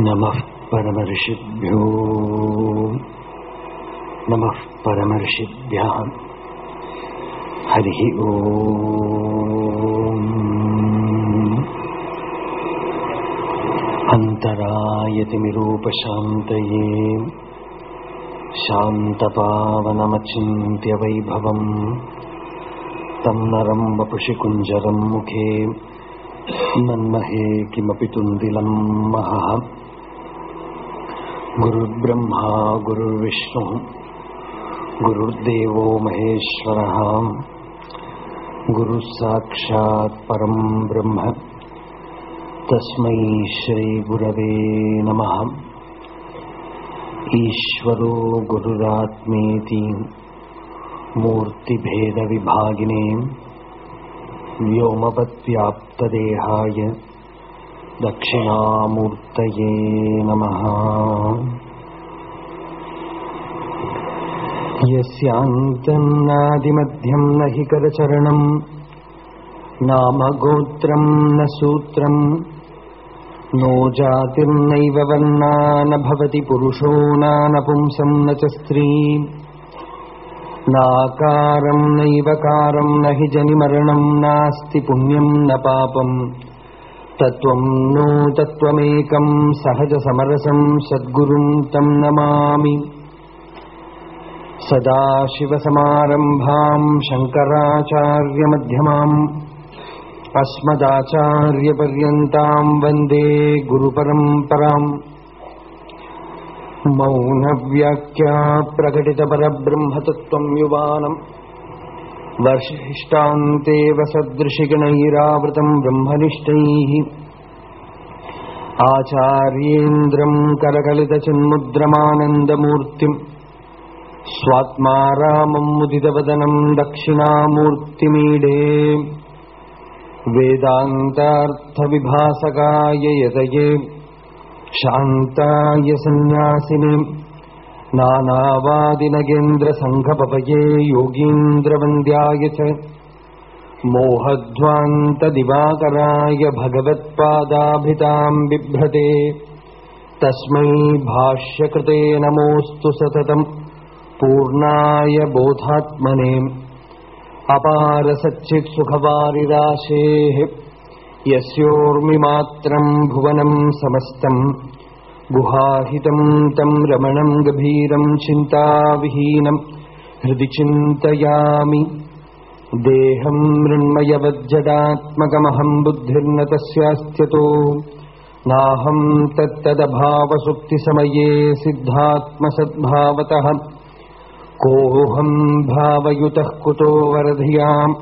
नमः परमर्षिभ्यो। नमः ॐ अन्तरायतिमिरूपशान्तये शान्तपावनमचिन्त्य वैभवम् तं नरं वपुषि कुञ्जरं मुखे। मन्महे किमपि तुन्दिलं महः। गुरुर्ब्रह्मा, गुरुर्विष्णुः, गुरुर्देवो महेश्वरः। गुरुः साक्षात् परं ब्रह्म। तस्मै श्रीगुरवे नमः। ईश्वरो गुरुरात्मेति। मूर्तिभेदविभागिने व्योमवद्व्याप्तदेहाय दक्षिणामूर्तये नमः। यस्यान्तन्नादिमध्यं न हि करचरणम् नाम गोत्रम् न सूत्रम् नो जातिर्नैव वर्णा न भवति पुरुषो नानपुंसम् न च स्त्री नाकारम् नैवकारम् न हि जनिमरणम् नास्ति पुण्यम् न पापम्। तत्त्वम् नो तत्त्वमेकम् सहजसमरसम् सद्गुरुम् तम् नमामि। सदाशिवसमारम्भाम् शङ्कराचार्यमध्यमाम् अस्मदाचार्यपर्यन्ताम् वन्दे गुरुपरम्पराम् मौनव्याख्या प्रकटितपरब्रह्मतत्त्वम् युवानम् वर्षिष्टान्तेव सदृशिगणैरावृतम् ब्रह्मनिष्ठैः। आचार्येन्द्रम् करकलितचिन्मुद्रमानन्दमूर्तिम् स्वात्मा रामम् मुदितवदनम् दक्षिणामूर्तिमीडे। वेदान्तार्थविभासकाय यतये शान्ताय सन्न्यासिने नानावादिनगेन्द्रसङ्घपपये योगीन्द्रवन्द्याय च मोहध्वान्तदिवाकराय भगवत्पादाभिताम् बिभ्रते तस्मै भाष्यकृते नमोऽस्तु सततम् पूर्णाय बोधात्मने अपारसच्चित्सुखवारिराशेः यस्योर्मिमात्रम् भुवनम् समस्तम् गुहाहितम् तम् रमणम् गभीरम् चिन्ताविहीनम् हृदि चिन्तयामि। देहम् मृण्मयवज्जडात्मकमहम् बुद्धिर्न तस्यास्त्यतो नाहम् तत्तदभावसुक्तिसमये सिद्धात्मसद्भावतः कोऽहम् भावयुतः कुतो वरधियाम्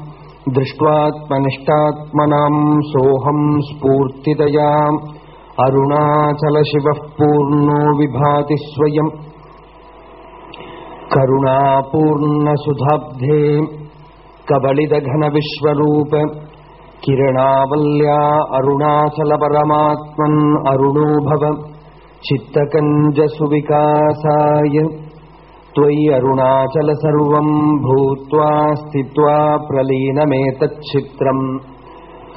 दृष्ट्वात्मनिष्ठात्मनाम् सोऽहम् स्फूर्तितयाम् अरुणाचलशिवः पूर्णो विभाति स्वयम् करुणापूर्णसुधाब्धे कबलिदघनविश्वरूप। किरणावल्या अरुणाचलपरमात्मन् अरुणो भव। चित्तकञ्जसुविकासाय त्वयि अरुणाचल सर्वम् भूत्वा स्थित्वा प्रलीनमेतच्छित्रम्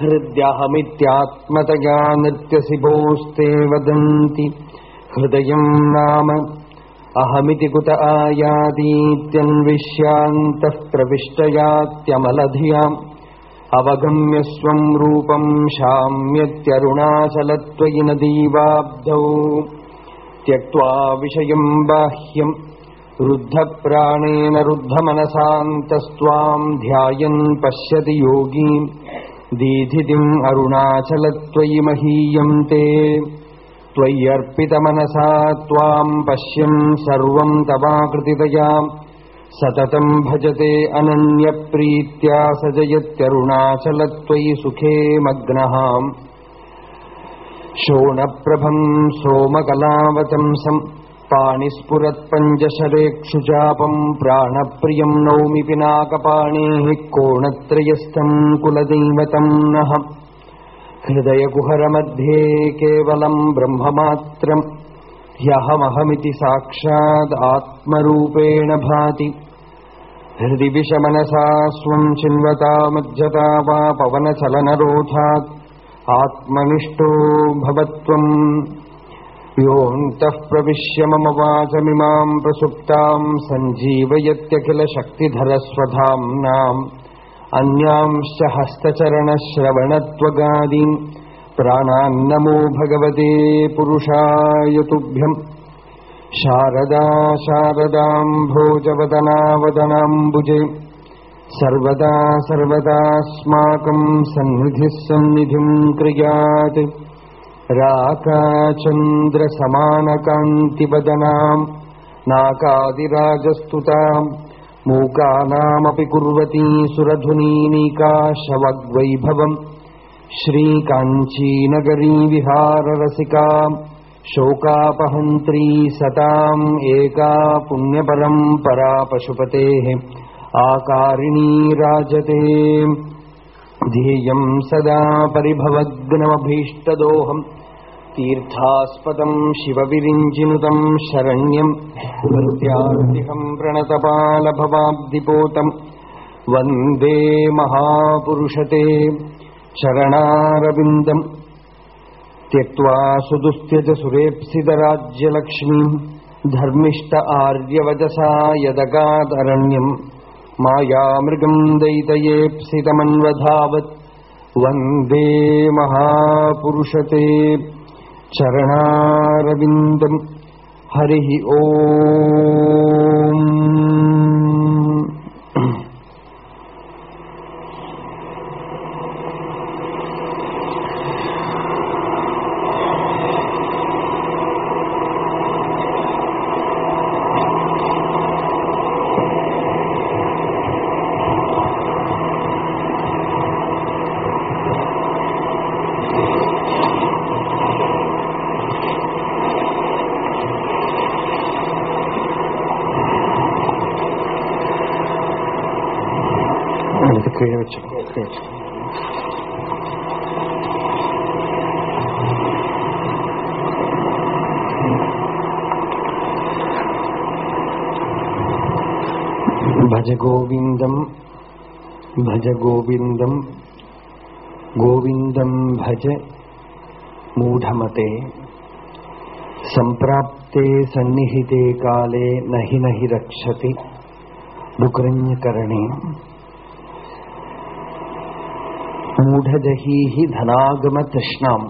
हृद्यहमित्यात्मतया नृत्यसिभोस्ते वदन्ति। हृदयम् नाम अहमिति कुत आयातीत्यन्विष्यान्तः प्रविष्टयात्यमलधियाम्। अवगम्य स्वम् रूपम् शाम्यत्यरुणाचलत्वयि नदीवाब्धौ त्यक्त्वा विषयम् बाह्यम् रुद्धप्राणेन रुद्धमनसान्तस्त्वाम् ध्यायन् पश्यति योगी। दीधितिम् अरुणाचलत्वयि महीयम् ते। त्वय्यर्पितमनसा त्वाम् पश्यन् सर्वम् तवाकृतितया। सततम् भजते अनन्यप्रीत्या सजयत्यरुणाचलत्वयि सुखे मग्नः। शोणप्रभम् सोमकलावतंसम् पाणिस्फुरत्पञ्जशरेक्षुचापम् प्राणप्रियम् नौमि पिनाकपाणेः कोणत्रयस्थम् कुलदैवतम् नः। हृदयकुहरमध्ये केवलम् ब्रह्ममात्रम् ह्यहमहमिति साक्षात् आत्मरूपेण भाति। हृदि विषमनसा स्वम् चिन्वता मज्जता वा पवनचलनरोधात्। आत्मनिष्ठो भवत्वम् योऽन्तः प्रविश्य मम वाचमिमाम् प्रसुप्ताम् सञ्जीवयत्यखिलशक्तिधरस्वधाम्नाम्। अन्यांश्च हस्तचरणश्रवणत्वगादीन्। प्राणान्नमो भगवते पुरुषाय तुभ्यम् शारदा शारदाम् भोजवदनावदनाम्बुजे। सर्वदा सर्वदास्माकम् सन्निधिः सन्निधिम् क्रियात् राकाचन्द्रसमानकान्तिवदनाम् नाकादिराजस्तुताम् मूकानामपि कुर्वती सुरधुनीनीकाशवग्वैभवम् श्रीकाञ्चीनगरी विहाररसिका शोकापहन्त्री सताम् एका पुण्यपरम्परा पशुपतेः आकारिणी राजते। ध्येयम् सदा परिभवग्नमभीष्टदोहम् तीर्थास्पदम् शिवविरिञ्जिनुतम् शरण्यम् प्रत्यार्तिहम् प्रणतपालभवाब्धिपोतम् वन्दे महापुरुषते चरणारविन्दम् त्यक्त्वा सुदुस्त्यज सुरेप्सितराज्यलक्ष्मीम् धर्मिष्ठ आर्यवचसा यदगादरण्यम् मायामृगम् दयितयेप्सितमन्वधावत् वन्दे महापुरुषते चरणारविन्दम्। हरिः ओम् വെച്ചു കീഴ് വെച്ചു ഭജ ഗോവിന്ദം ഭജ ഗോവിന്ദം ഗോവിന്ദം ഭജ മൂഢമത്തെ സംപ്രാപ്തേ സന്നിഹിതേ കാലേ നഹി നഹി രക്ഷതി ഡുക്രഞ്ഞകരണേ മൂഢജഹീഹി ധനാഗമതൃഷ്ണാം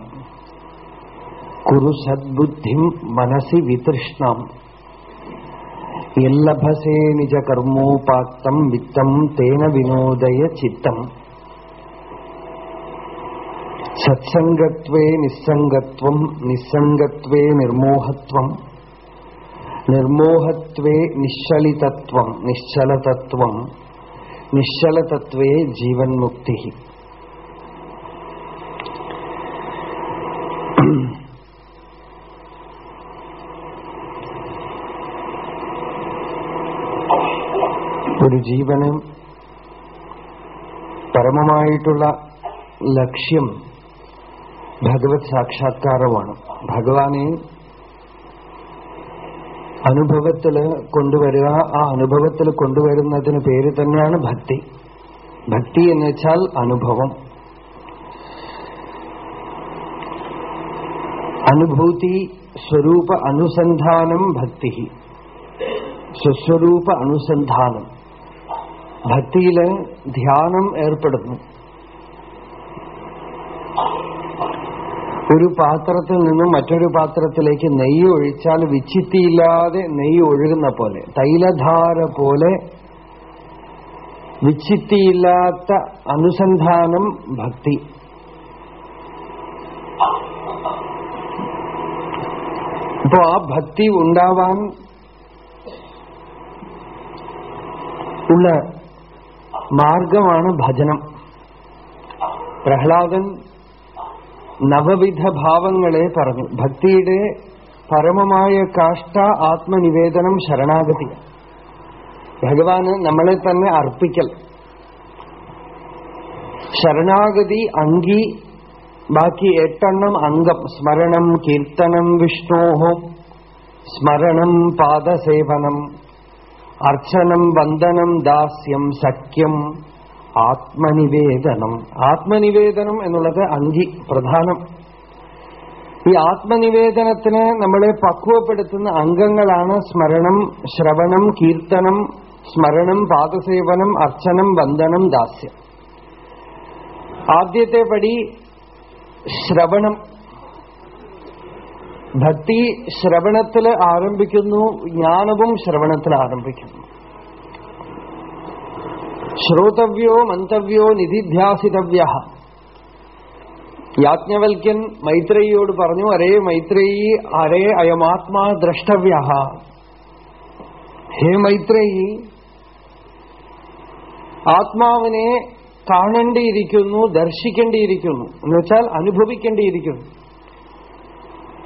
കുരു സദ്ബുദ്ധിം മനസി വിതൃഷ്ണാം യല്ലഭസേ നിജ കർമ്മോപാത്തം വിത്തം തേന വിനോദയ ചിത്തം സത്സംഗത്വേ നിസ്സംഗത്വം നിസ്സംഗത്വേ നിർമോഹത്വം നിർമോഹത്വേ നിശ്ചലിതത്വം നിശ്ചലതത്വം നിശ്ചലതത്വേ ജീവൻ മുക്തി ഒരു ജീവന് പരമമായിട്ടുള്ള ലക്ഷ്യം ഭഗവത് സാക്ഷാത്കാരമാണ്. ഭഗവാനെ അനുഭവത്തിൽ കൊണ്ടുവരിക ആ അനുഭവത്തിൽ കൊണ്ടുവരുന്നതിന് പേര് തന്നെയാണ് ഭക്തി. ഭക്തി എന്ന് വെച്ചാൽ അനുഭവം. അനുഭൂതി സ്വരൂപ അനുസന്ധാനം ഭക്തി സ്വസ്വരൂപ അനുസന്ധാനം. ഭക്തിയിൽ ധ്യാനം ഏർപ്പെടുന്നു. ഒരു പാത്രത്തിൽ നിന്നും മറ്റൊരു പാത്രത്തിലേക്ക് നെയ്യ് ഒഴിച്ചാൽ വിച്ചിത്തിയില്ലാതെ നെയ്യ് ഒഴുകുന്ന പോലെ തൈലധാര പോലെ വിച്ചിത്തിയില്ലാത്ത അനുസന്ധാനം ഭക്തി. അപ്പോ ആ ഭക്തി ഉണ്ടാവാൻ ഉള്ള മാർഗമാണ് ഭജനം. പ്രഹ്ലാദൻ നവവിധ ഭാവങ്ങളെ പറഞ്ഞു. ഭക്തിയുടെ പരമമായ കാഷ്ട ആത്മനിവേദനം ശരണാഗതി. ഭഗവാന് നമ്മളെ തന്നെ അർപ്പിക്കൽ. ശരണാഗതി അങ്കി ബാക്കി എട്ടെണ്ണം അംഗം. സ്മരണം കീർത്തനം വിഷ്ണോഹോ സ്മരണം പാദസേവനം. അർച്ചനം വന്ദനം ദാസ്യം സഖ്യം ആത്മനിവേദനം. ആത്മനിവേദനം എന്നുള്ളത് അഞ്ചി പ്രധാനം. ഈ ആത്മനിവേദനത്തിന് നമ്മളെ പക്വപ്പെടുത്തുന്ന അംഗങ്ങളാണ് സ്മരണം ശ്രവണം കീർത്തനം സ്മരണം പാദസേവനം അർച്ചനം വന്ദനം ദാസ്യം. ആദ്യത്തെ പടി ശ്രവണം. ഭക്തി ശ്രവണത്തിൽ ആരംഭിക്കുന്നു ജ്ഞാനവും ശ്രവണത്തിൽ ആരംഭിക്കുന്നു. ശ്രോതവ്യോ മന്തവ്യോ നിധിധ്യാസിതവ്യ. യാജ്ഞവൽക്യൻ മൈത്രേയിയോട് പറഞ്ഞു അരേ മൈത്രേയി അരേ അയമാത്മാ ദ്രഷ്ടവ്യ. ഹേ മൈത്രേയി ആത്മാവിനെ കാണേണ്ടിയിരിക്കുന്നു ദർശിക്കേണ്ടിയിരിക്കുന്നു. എന്നുവെച്ചാൽ അനുഭവിക്കേണ്ടിയിരിക്കുന്നു.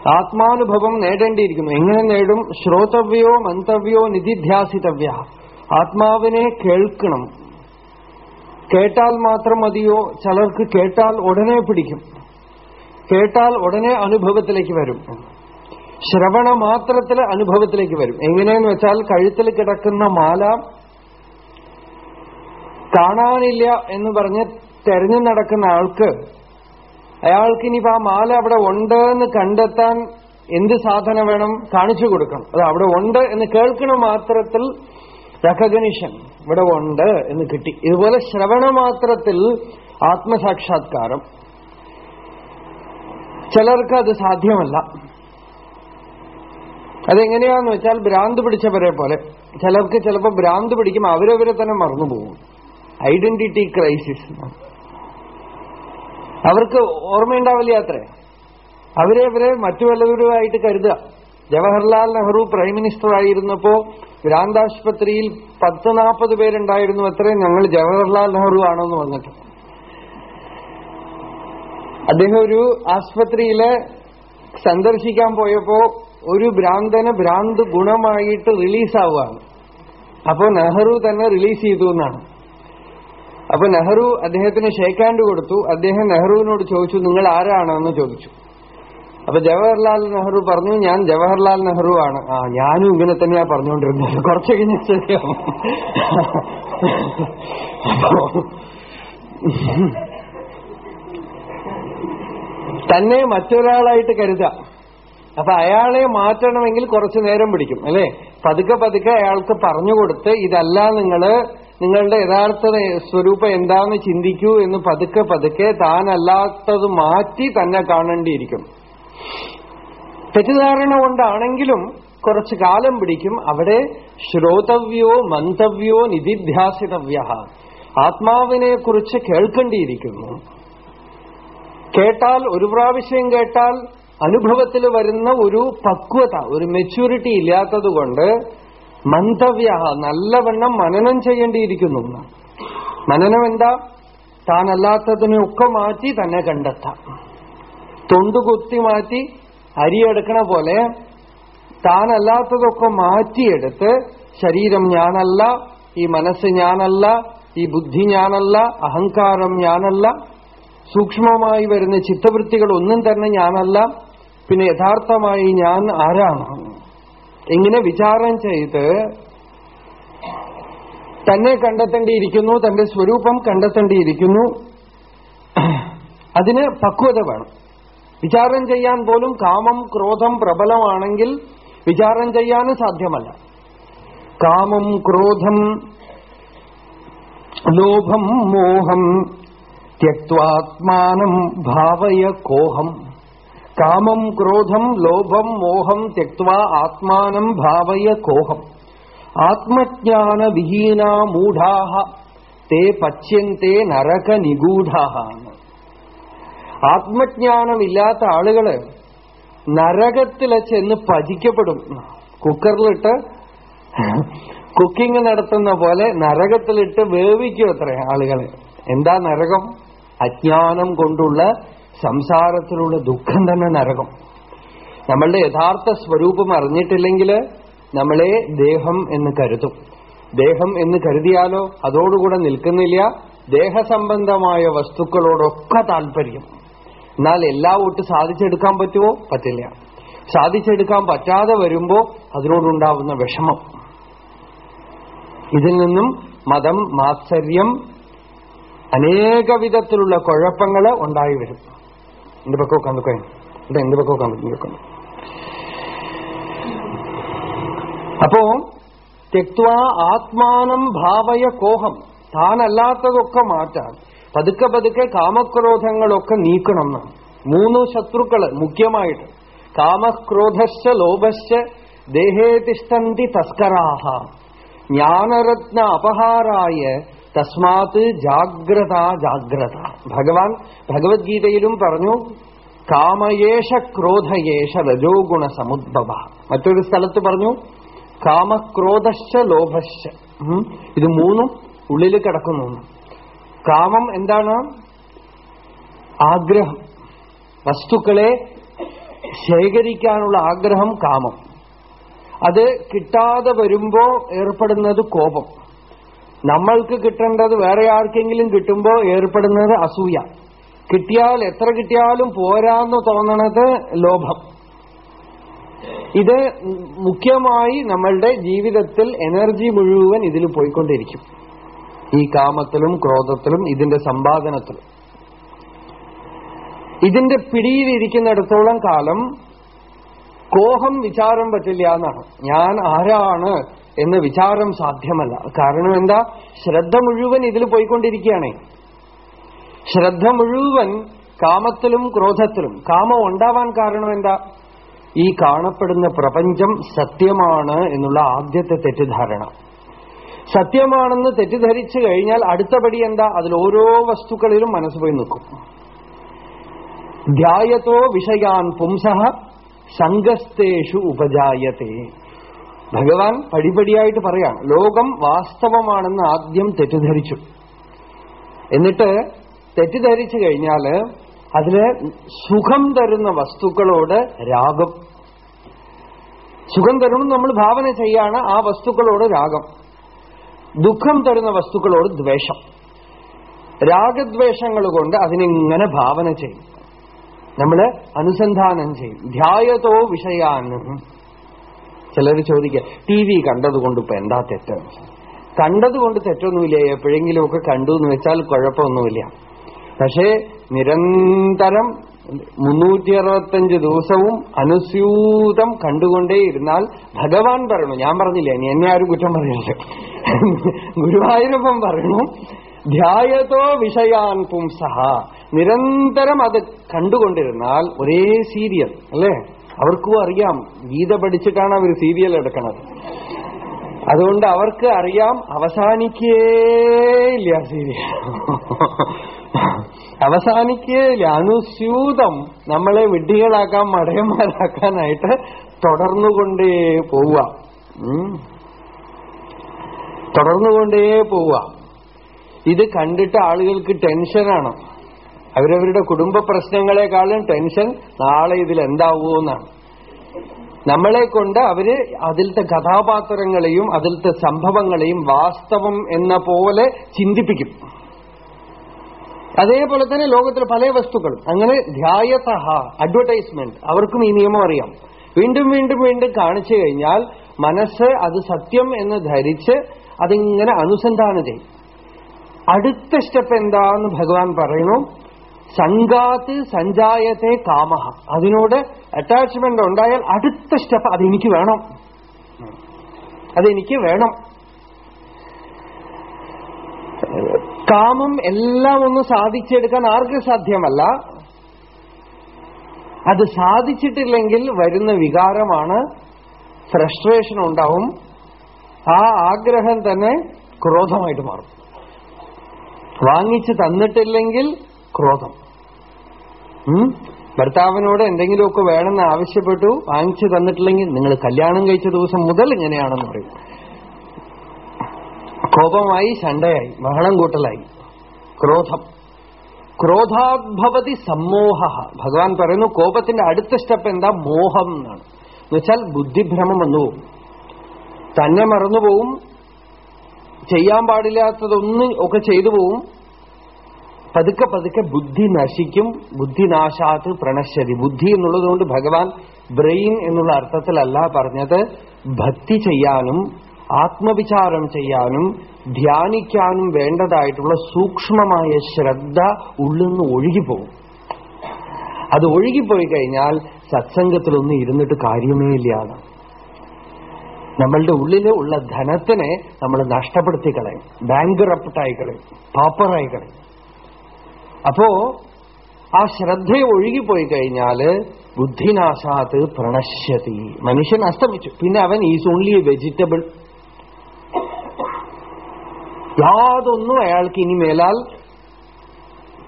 ആത്മാനുഭവം നേടേണ്ടിയിരിക്കുന്നു. എങ്ങനെ നേടും? ശ്രോതവ്യോ മന്തവ്യോ നിധിധ്യാസിതവ്യ. ആത്മാവിനെ കേൾക്കണം. കേട്ടാൽ മാത്രം മതിയോ? ചിലർക്ക് കേട്ടാൽ ഉടനെ പിടിക്കും. കേട്ടാൽ ഉടനെ അനുഭവത്തിലേക്ക് വരും. ശ്രവണ മാത്രത്തിൽ അനുഭവത്തിലേക്ക് വരും. എങ്ങനെയെന്ന് വെച്ചാൽ കഴുത്തിൽ കിടക്കുന്ന മാല കാണാനില്ല എന്ന് പറഞ്ഞ് തെരഞ്ഞു നടക്കുന്ന ആൾക്ക് അയാൾക്ക് ഇനിയിപ്പോ ആ മാല അവിടെ ഉണ്ട് എന്ന് കണ്ടെത്താൻ എന്ത് സാധനം വേണം കാണിച്ചു കൊടുക്കണം. അത് അവിടെ ഉണ്ട് എന്ന് കേൾക്കണ മാത്രത്തിൽ റെക്കഗ്നിഷൻ ഇവിടെ ഉണ്ട് എന്ന് കിട്ടി. ഇതുപോലെ ശ്രവണ മാത്രത്തിൽ ആത്മസാക്ഷാത്കാരം. ചിലർക്ക് അത് സാധ്യമല്ല. അതെങ്ങനെയാന്ന് വെച്ചാൽ ഭ്രാന്ത് പിടിച്ചവരെ പോലെ. ചിലർക്ക് ചിലപ്പോൾ ഭ്രാന്ത് പിടിക്കുമ്പോൾ അവരവരെ തന്നെ മറന്നുപോകും. ഐഡന്റിറ്റി ക്രൈസിസ് അവർക്ക് ഓർമ്മയുണ്ടാവില്ല അത്രേ അവരെ അവരെ മറ്റു വല്ലവരുമായിട്ട് കരുതുക. ജവഹർലാൽ നെഹ്റു പ്രൈം മിനിസ്റ്റർ ആയിരുന്നപ്പോ ഭ്രാന്താശുപത്രിയിൽ പത്ത് നാൽപ്പത് പേരുണ്ടായിരുന്നു. അത്രേ ഞങ്ങൾ ജവഹർലാൽ നെഹ്റു ആണെന്ന് വന്നിട്ട്. അദ്ദേഹം ഒരു ആശുപത്രിയിൽ സന്ദർശിക്കാൻ പോയപ്പോ ഒരു ഭ്രാന്തന് ഭ്രാന്ത് ഗുണമായിട്ട് റിലീസാവുകയാണ്. അപ്പോ നെഹ്റു തന്നെ റിലീസ് ചെയ്തു എന്നാണ്. അപ്പൊ നെഹ്റു അദ്ദേഹത്തിന് ഷേക്കാൻഡ് കൊടുത്തു. അദ്ദേഹം നെഹ്റുവിനോട് ചോദിച്ചു നിങ്ങൾ ആരാണെന്ന് ചോദിച്ചു. അപ്പൊ ജവഹർലാൽ നെഹ്റു പറഞ്ഞു ഞാൻ ജവഹർലാൽ നെഹ്റു ആണ്. ആ ഞാനും ഇങ്ങനെ തന്നെയാ പറഞ്ഞുകൊണ്ടിരുന്നത്. കുറച്ച് കഴിഞ്ഞ തന്നെ മറ്റൊരാളായിട്ട് കരുതാം. അപ്പൊ അയാളെ മാറ്റണമെങ്കിൽ കുറച്ചു നേരം പിടിക്കും അല്ലെ? പതുക്കെ പതുക്കെ അയാൾക്ക് പറഞ്ഞുകൊടുത്ത് ഇതല്ല നിങ്ങൾ നിങ്ങളുടെ യഥാർത്ഥ സ്വരൂപം എന്താന്ന് ചിന്തിക്കൂ എന്ന് പതുക്കെ പതുക്കെ താനല്ലാത്തത് മാറ്റി തന്നെ കാണേണ്ടിയിരിക്കും. തെറ്റിദ്ധാരണ കൊണ്ടാണെങ്കിലും കുറച്ച് കാലം പിടിക്കും. അവിടെ ശ്രോതവ്യോ മന്തവ്യോ നിധിധ്യാസിതവ്യ ആത്മാവിനെ കുറിച്ച് കേൾക്കേണ്ടിയിരിക്കുന്നു. കേട്ടാൽ ഒരു പ്രാവശ്യം കേട്ടാൽ അനുഭവത്തിൽ വരുന്ന ഒരു പക്വത ഒരു മെച്യൂരിറ്റി ഇല്ലാത്തതുകൊണ്ട് മന്തവ്യ നല്ലവണ്ണം മനനം ചെയ്യേണ്ടിയിരിക്കുന്നു. മനനം എന്താ? താനല്ലാത്തതിനെയൊക്കെ മാറ്റി തന്നെ കണ്ടെത്താം. തൊണ്ടുകുത്തി മാറ്റി അരിയെടുക്കണ പോലെ താനല്ലാത്തതൊക്കെ മാറ്റിയെടുത്ത് ശരീരം ഞാനല്ല ഈ മനസ്സ് ഞാനല്ല ഈ ബുദ്ധി ഞാനല്ല അഹങ്കാരം ഞാനല്ല സൂക്ഷ്മമായി വരുന്ന ചിത്തവൃത്തികൾ ഒന്നും തന്നെ ഞാനല്ല പിന്നെ യഥാർത്ഥമായി ഞാൻ ആരാണ്? ഇങ്ങനെ വിചാരം ചെയ്ത് തന്നെ കണ്ടെത്തേണ്ടിയിരിക്കുന്നു തന്റെ സ്വരൂപം കണ്ടെത്തേണ്ടിയിരിക്കുന്നു. അതിന് പക്വത വേണം. വിചാരം ചെയ്യാൻ പോലും കാമം ക്രോധം പ്രബലമാണെങ്കിൽ വിചാരം ചെയ്യാനും സാധ്യമല്ല. കാമം ക്രോധം ലോഭം മോഹം ത്യക്വാത്മാനം ഭാവയ കോഹം. കാമം ക്രോധം ലോഭം മോഹം തെക്വാ ആത്മാനം ഭാവയ കോഹം. ആത്മജ്ഞാന വിഹീന മൂഢാഹ തേ പച്യന്തേ നരക നിഗൂഢാഹ ആത്മജ്ഞാനമില്ലാത്ത ആളുകൾ നരകത്തിലെ ചെന്ന് പതിക്കപ്പെടും. കുക്കറിലിട്ട് കുക്കിംഗ് നടത്തുന്ന പോലെ നരകത്തിലിട്ട് വേവിക്കും അത്ര ആളുകളെ. എന്താ നരകം? അജ്ഞാനം കൊണ്ടുള്ള സംസാരത്തിലുള്ള ദുഃഖം തന്നെ നരകം. നമ്മളുടെ യഥാർത്ഥ സ്വരൂപം അറിഞ്ഞിട്ടില്ലെങ്കിൽ നമ്മളെ ദേഹം എന്ന് കരുതും. ദേഹം എന്ന് കരുതിയാലോ അതോടുകൂടെ നിൽക്കുന്നില്ല. ദേഹസംബന്ധമായ വസ്തുക്കളോടൊക്കെ താല്പര്യം. എന്നാൽ എല്ലാ ഒട്ട് സാധിച്ചെടുക്കാൻ പറ്റുമോ? പറ്റില്ല. സാധിച്ചെടുക്കാൻ പറ്റാതെ വരുമ്പോ അതിനോടുണ്ടാവുന്ന വിഷമം. ഇതിൽ നിന്നും മതം മാത്സര്യം അനേക വിധത്തിലുള്ള കുഴപ്പങ്ങൾ ഉണ്ടായി വരും. എന്റെ பக்கம் ഇവിടെ എന്റെ പക്കോ കണ്ടു അപ്പോ തെക്വ ആത്മാനം ഭാവയ കോഹം. താനല്ലാത്തതൊക്കെ മാറ്റാൻ. പതുക്കെ പതുക്കെ കാമക്രോധങ്ങളൊക്കെ നീക്കണം എന്നാണ് മൂന്ന് ശത്രുക്കൾ മുഖ്യമായിട്ട്. കാമക്രോധശ്ച ലോഭശ്ച ദേഹേ തിഷ്ടന്തി തസ്കരാഹ. ജ്ഞാനരത്ന അപഹാരായ തസ്മാത് ജാഗ്രത ജാഗ്രത. ഭഗവാൻ ഭഗവത്ഗീതയിലും പറഞ്ഞു കാമയേഷ ക്രോധയേഷ രജോഗുണ സമുദ്ഭവ. മറ്റൊരു സ്ഥലത്ത് പറഞ്ഞു കാമക്രോധശ്ച ലോഭശ്ച. ഇത് മൂന്നും ഉള്ളിൽ കിടക്കുന്നു കാമം എന്താണ്? ആഗ്രഹം. വസ്തുക്കളെ ശേഖരിക്കാനുള്ള ആഗ്രഹം കാമം. അത് കിട്ടാതെ വരുമ്പോ ഏർപ്പെടുന്നത് കോപം. നമ്മൾക്ക് കിട്ടേണ്ടത് വേറെ ആർക്കെങ്കിലും കിട്ടുമ്പോൾ ഏർപ്പെടുന്നത് അസൂയ. കിട്ടിയാൽ എത്ര കിട്ടിയാലും പോരാന്ന് തോന്നണത് ലോഭം. ഇത് മുഖ്യമായി നമ്മളുടെ ജീവിതത്തിൽ എനർജി മുഴുവൻ ഇതിൽ പോയിക്കൊണ്ടിരിക്കും. ഈ കാമത്തിലും ക്രോധത്തിലും ഇതിന്റെ സമ്പാദനത്തിലും. ഇതിന്റെ പിടിയിലിരിക്കുന്നിടത്തോളം കാലം കോഹം വിചാരം പറ്റില്ല എന്നാണ്. ഞാൻ ആരാണ് എന്ന് വിചാരം സാധ്യമല്ല. കാരണം എന്താ? ശ്രദ്ധ മുഴുവൻ ഇതിൽ പോയിക്കൊണ്ടിരിക്കുകയാണ്. ശ്രദ്ധ മുഴുവൻ കാമത്തിലും ക്രോധത്തിലും. കാമം ഉണ്ടാവാൻ കാരണം എന്താ? ഈ കാണപ്പെടുന്ന പ്രപഞ്ചം സത്യമാണ് എന്നുള്ള ആദ്യത്തെ തെറ്റിദ്ധാരണ. സത്യമാണെന്ന് തെറ്റിദ്ധരിച്ചു കഴിഞ്ഞാൽ അടുത്തപടി എന്താ? അതിൽ ഓരോ വസ്തുക്കളിലും മനസ്സ് പോയി നിൽക്കും. ധ്യായത്തോ വിഷയാൻ പുംസഹ സംഘസ്തേഷു ഉപജായത്തെ ഭഗവാൻ പടിപടിയായിട്ട് പറയാം ലോകം വാസ്തവമാണെന്ന് ആദ്യം തെറ്റിദ്ധരിച്ചു. എന്നിട്ട് തെറ്റിദ്ധരിച്ചു കഴിഞ്ഞാൽ അതിൽ സുഖം തരുന്ന വസ്തുക്കളോട് രാഗം. സുഖം തരുമെന്ന് നമ്മൾ ഭാവന ചെയ്യാണ് ആ വസ്തുക്കളോട് രാഗം. ദുഃഖം തരുന്ന വസ്തുക്കളോട് ദ്വേഷം. രാഗദ്വേഷങ്ങൾ കൊണ്ട് അതിനിങ്ങനെ ഭാവന ചെയ്യും. നമ്മൾ അനുസന്ധാനം ചെയ്യും. ധ്യായതോ വിഷയാന് ചിലർ ചോദിക്കുക ടി വി കണ്ടതുകൊണ്ട് ഇപ്പൊ എന്താ തെറ്റ്? കണ്ടതുകൊണ്ട് തെറ്റൊന്നുമില്ല. എപ്പോഴെങ്കിലുമൊക്കെ കണ്ടു എന്ന് വെച്ചാൽ കുഴപ്പമൊന്നുമില്ല. പക്ഷേ നിരന്തരം മുന്നൂറ്റി അറുപത്തഞ്ച് ദിവസവും അനുസ്യൂതം കണ്ടുകൊണ്ടേയിരുന്നാൽ ഭഗവാൻ പറയണു ഞാൻ പറഞ്ഞില്ല ഇനി എന്നെ ആരും കുറ്റം പറയുന്നത് ഗുരുവായൂരപ്പം പറയണു ധ്യായതോ വിഷയാൻ പുംസഹ. നിരന്തരം അത് കണ്ടുകൊണ്ടിരുന്നാൽ ഒരേ സീരിയൽ അല്ലേ? അവർക്കും അറിയാം. ഗീത പഠിച്ചിട്ടാണ് അവർ സീരിയൽ എടുക്കണത്. അതുകൊണ്ട് അവർക്ക് അറിയാം അവസാനിക്കേയില്ല സീരിയൽ. അവസാനിക്കേയില്ല അനുസ്യൂതം നമ്മളെ വിഡ്ഢികളാക്കാൻ മടയന്മാരാക്കാനായിട്ട് തുടർന്നുകൊണ്ടേ പോവുക. തുടർന്നുകൊണ്ടേ പോവുക. ഇത് കണ്ടിട്ട് ആളുകൾക്ക് ടെൻഷനാണ്. അവരവരുടെ കുടുംബ പ്രശ്നങ്ങളെക്കാളും ടെൻഷൻ നാളെ ഇതിൽ എന്താവുമെന്നാണ് നമ്മളെ കൊണ്ട് അവർ അതിലത്തെ കഥാപാത്രങ്ങളെയും അതിലത്തെ സംഭവങ്ങളെയും വാസ്തവം എന്ന പോലെ ചിന്തിപ്പിക്കും. അതേപോലെ തന്നെ ലോകത്തിലെ പല വസ്തുക്കളും. അങ്ങനെ ധ്യായതഹ അഡ്വർടൈസ്മെന്റ് അവർക്കും ഈ നിയമം അറിയാം. വീണ്ടും വീണ്ടും വീണ്ടും കാണിച്ചു കഴിഞ്ഞാൽ മനസ്സ് അത് സത്യം എന്ന് ധരിച്ച് അതിങ്ങനെ അനുസന്ധാനം ചെയ്യും. അടുത്ത സ്റ്റെപ്പ് എന്താന്ന് ഭഗവാൻ പറയുന്നു? സംഘാത്ത് സഞ്ചായത്തെ കാമഹ. അതിനോട് അറ്റാച്ച്മെന്റ് ഉണ്ടായാൽ അടുത്ത സ്റ്റെപ്പ് അതെനിക്ക് വേണം. അതെനിക്ക് വേണം. കാമം എല്ലാം ഒന്ന് സാധിച്ചെടുക്കാൻ ആർക്കും സാധ്യമല്ല? അത് സാധിച്ചിട്ടില്ലെങ്കിൽ വരുന്ന വികാരമാണ് ഫ്രസ്ട്രേഷൻ ഉണ്ടാവും. ആ ആഗ്രഹം തന്നെ ക്രോധമായിട്ട് മാറും. വാങ്ങിച്ചു തന്നിട്ടില്ലെങ്കിൽ ക്രോധം? ഭർത്താവിനോട് എന്തെങ്കിലുമൊക്കെ വേണമെന്ന് ആവശ്യപ്പെട്ടു വാങ്ങിച്ചു തന്നിട്ടില്ലെങ്കിൽ നിങ്ങൾ കല്യാണം കഴിച്ച ദിവസം മുതൽ ഇങ്ങനെയാണെന്ന് പറയും. കോപമായി ശണ്ടയായി ബഹളം കൂട്ടലായി. ക്രോധം. ക്രോധാദ്ഭവതി സമ്മോഹ. ഭഗവാൻ പറയുന്നു കോപത്തിന്റെ അടുത്ത സ്റ്റെപ്പ് എന്താ? മോഹം എന്നാണ്. എന്നുവെച്ചാൽ ബുദ്ധിഭ്രമം വന്നുപോകും തന്നെ മറന്നുപോകും. ചെയ്യാൻ പാടില്ലാത്തതൊന്നും ഒക്കെ ചെയ്തു പോവും പതുക്കെ പതുക്കെ ബുദ്ധി നശിക്കും ബുദ്ധിനാശാത്ത് പ്രണശ്യതി. ബുദ്ധി എന്നുള്ളതുകൊണ്ട് ഭഗവാൻ ബ്രെയിൻ എന്നുള്ള അർത്ഥത്തിലല്ല പറഞ്ഞത്. ഭക്തി ചെയ്യാനും ആത്മവിചാരം ചെയ്യാനും ധ്യാനിക്കാനും വേണ്ടതായിട്ടുള്ള സൂക്ഷ്മമായ ശ്രദ്ധ ഉള്ളിന്ന് ഒഴുകിപ്പോകും. അത് ഒഴുകിപ്പോയി കഴിഞ്ഞാൽ സത്സംഗത്തിലൊന്നും ഇരുന്നിട്ട് കാര്യമേ ഇല്ലാണ് നമ്മളുടെ ഉള്ളിൽ ഉള്ള ധനത്തിനെ നമ്മൾ നഷ്ടപ്പെടുത്തി കളയും. ബാങ്ക് റപ്റ്റായി കളയും. പാപ്പറായി കളയും. അപ്പോ ആ ശ്രദ്ധ ഒഴുകിപ്പോയി കഴിഞ്ഞാൽ ബുദ്ധിനാശാത്ത് പ്രണശ്യതി. മനുഷ്യൻ അസ്തമിച്ചു. പിന്നെ അവൻ ഈസ് ഓൺലി എ വെജിറ്റബിൾ. യാതൊന്നും അയാൾക്ക് ഇനി മേലാൽ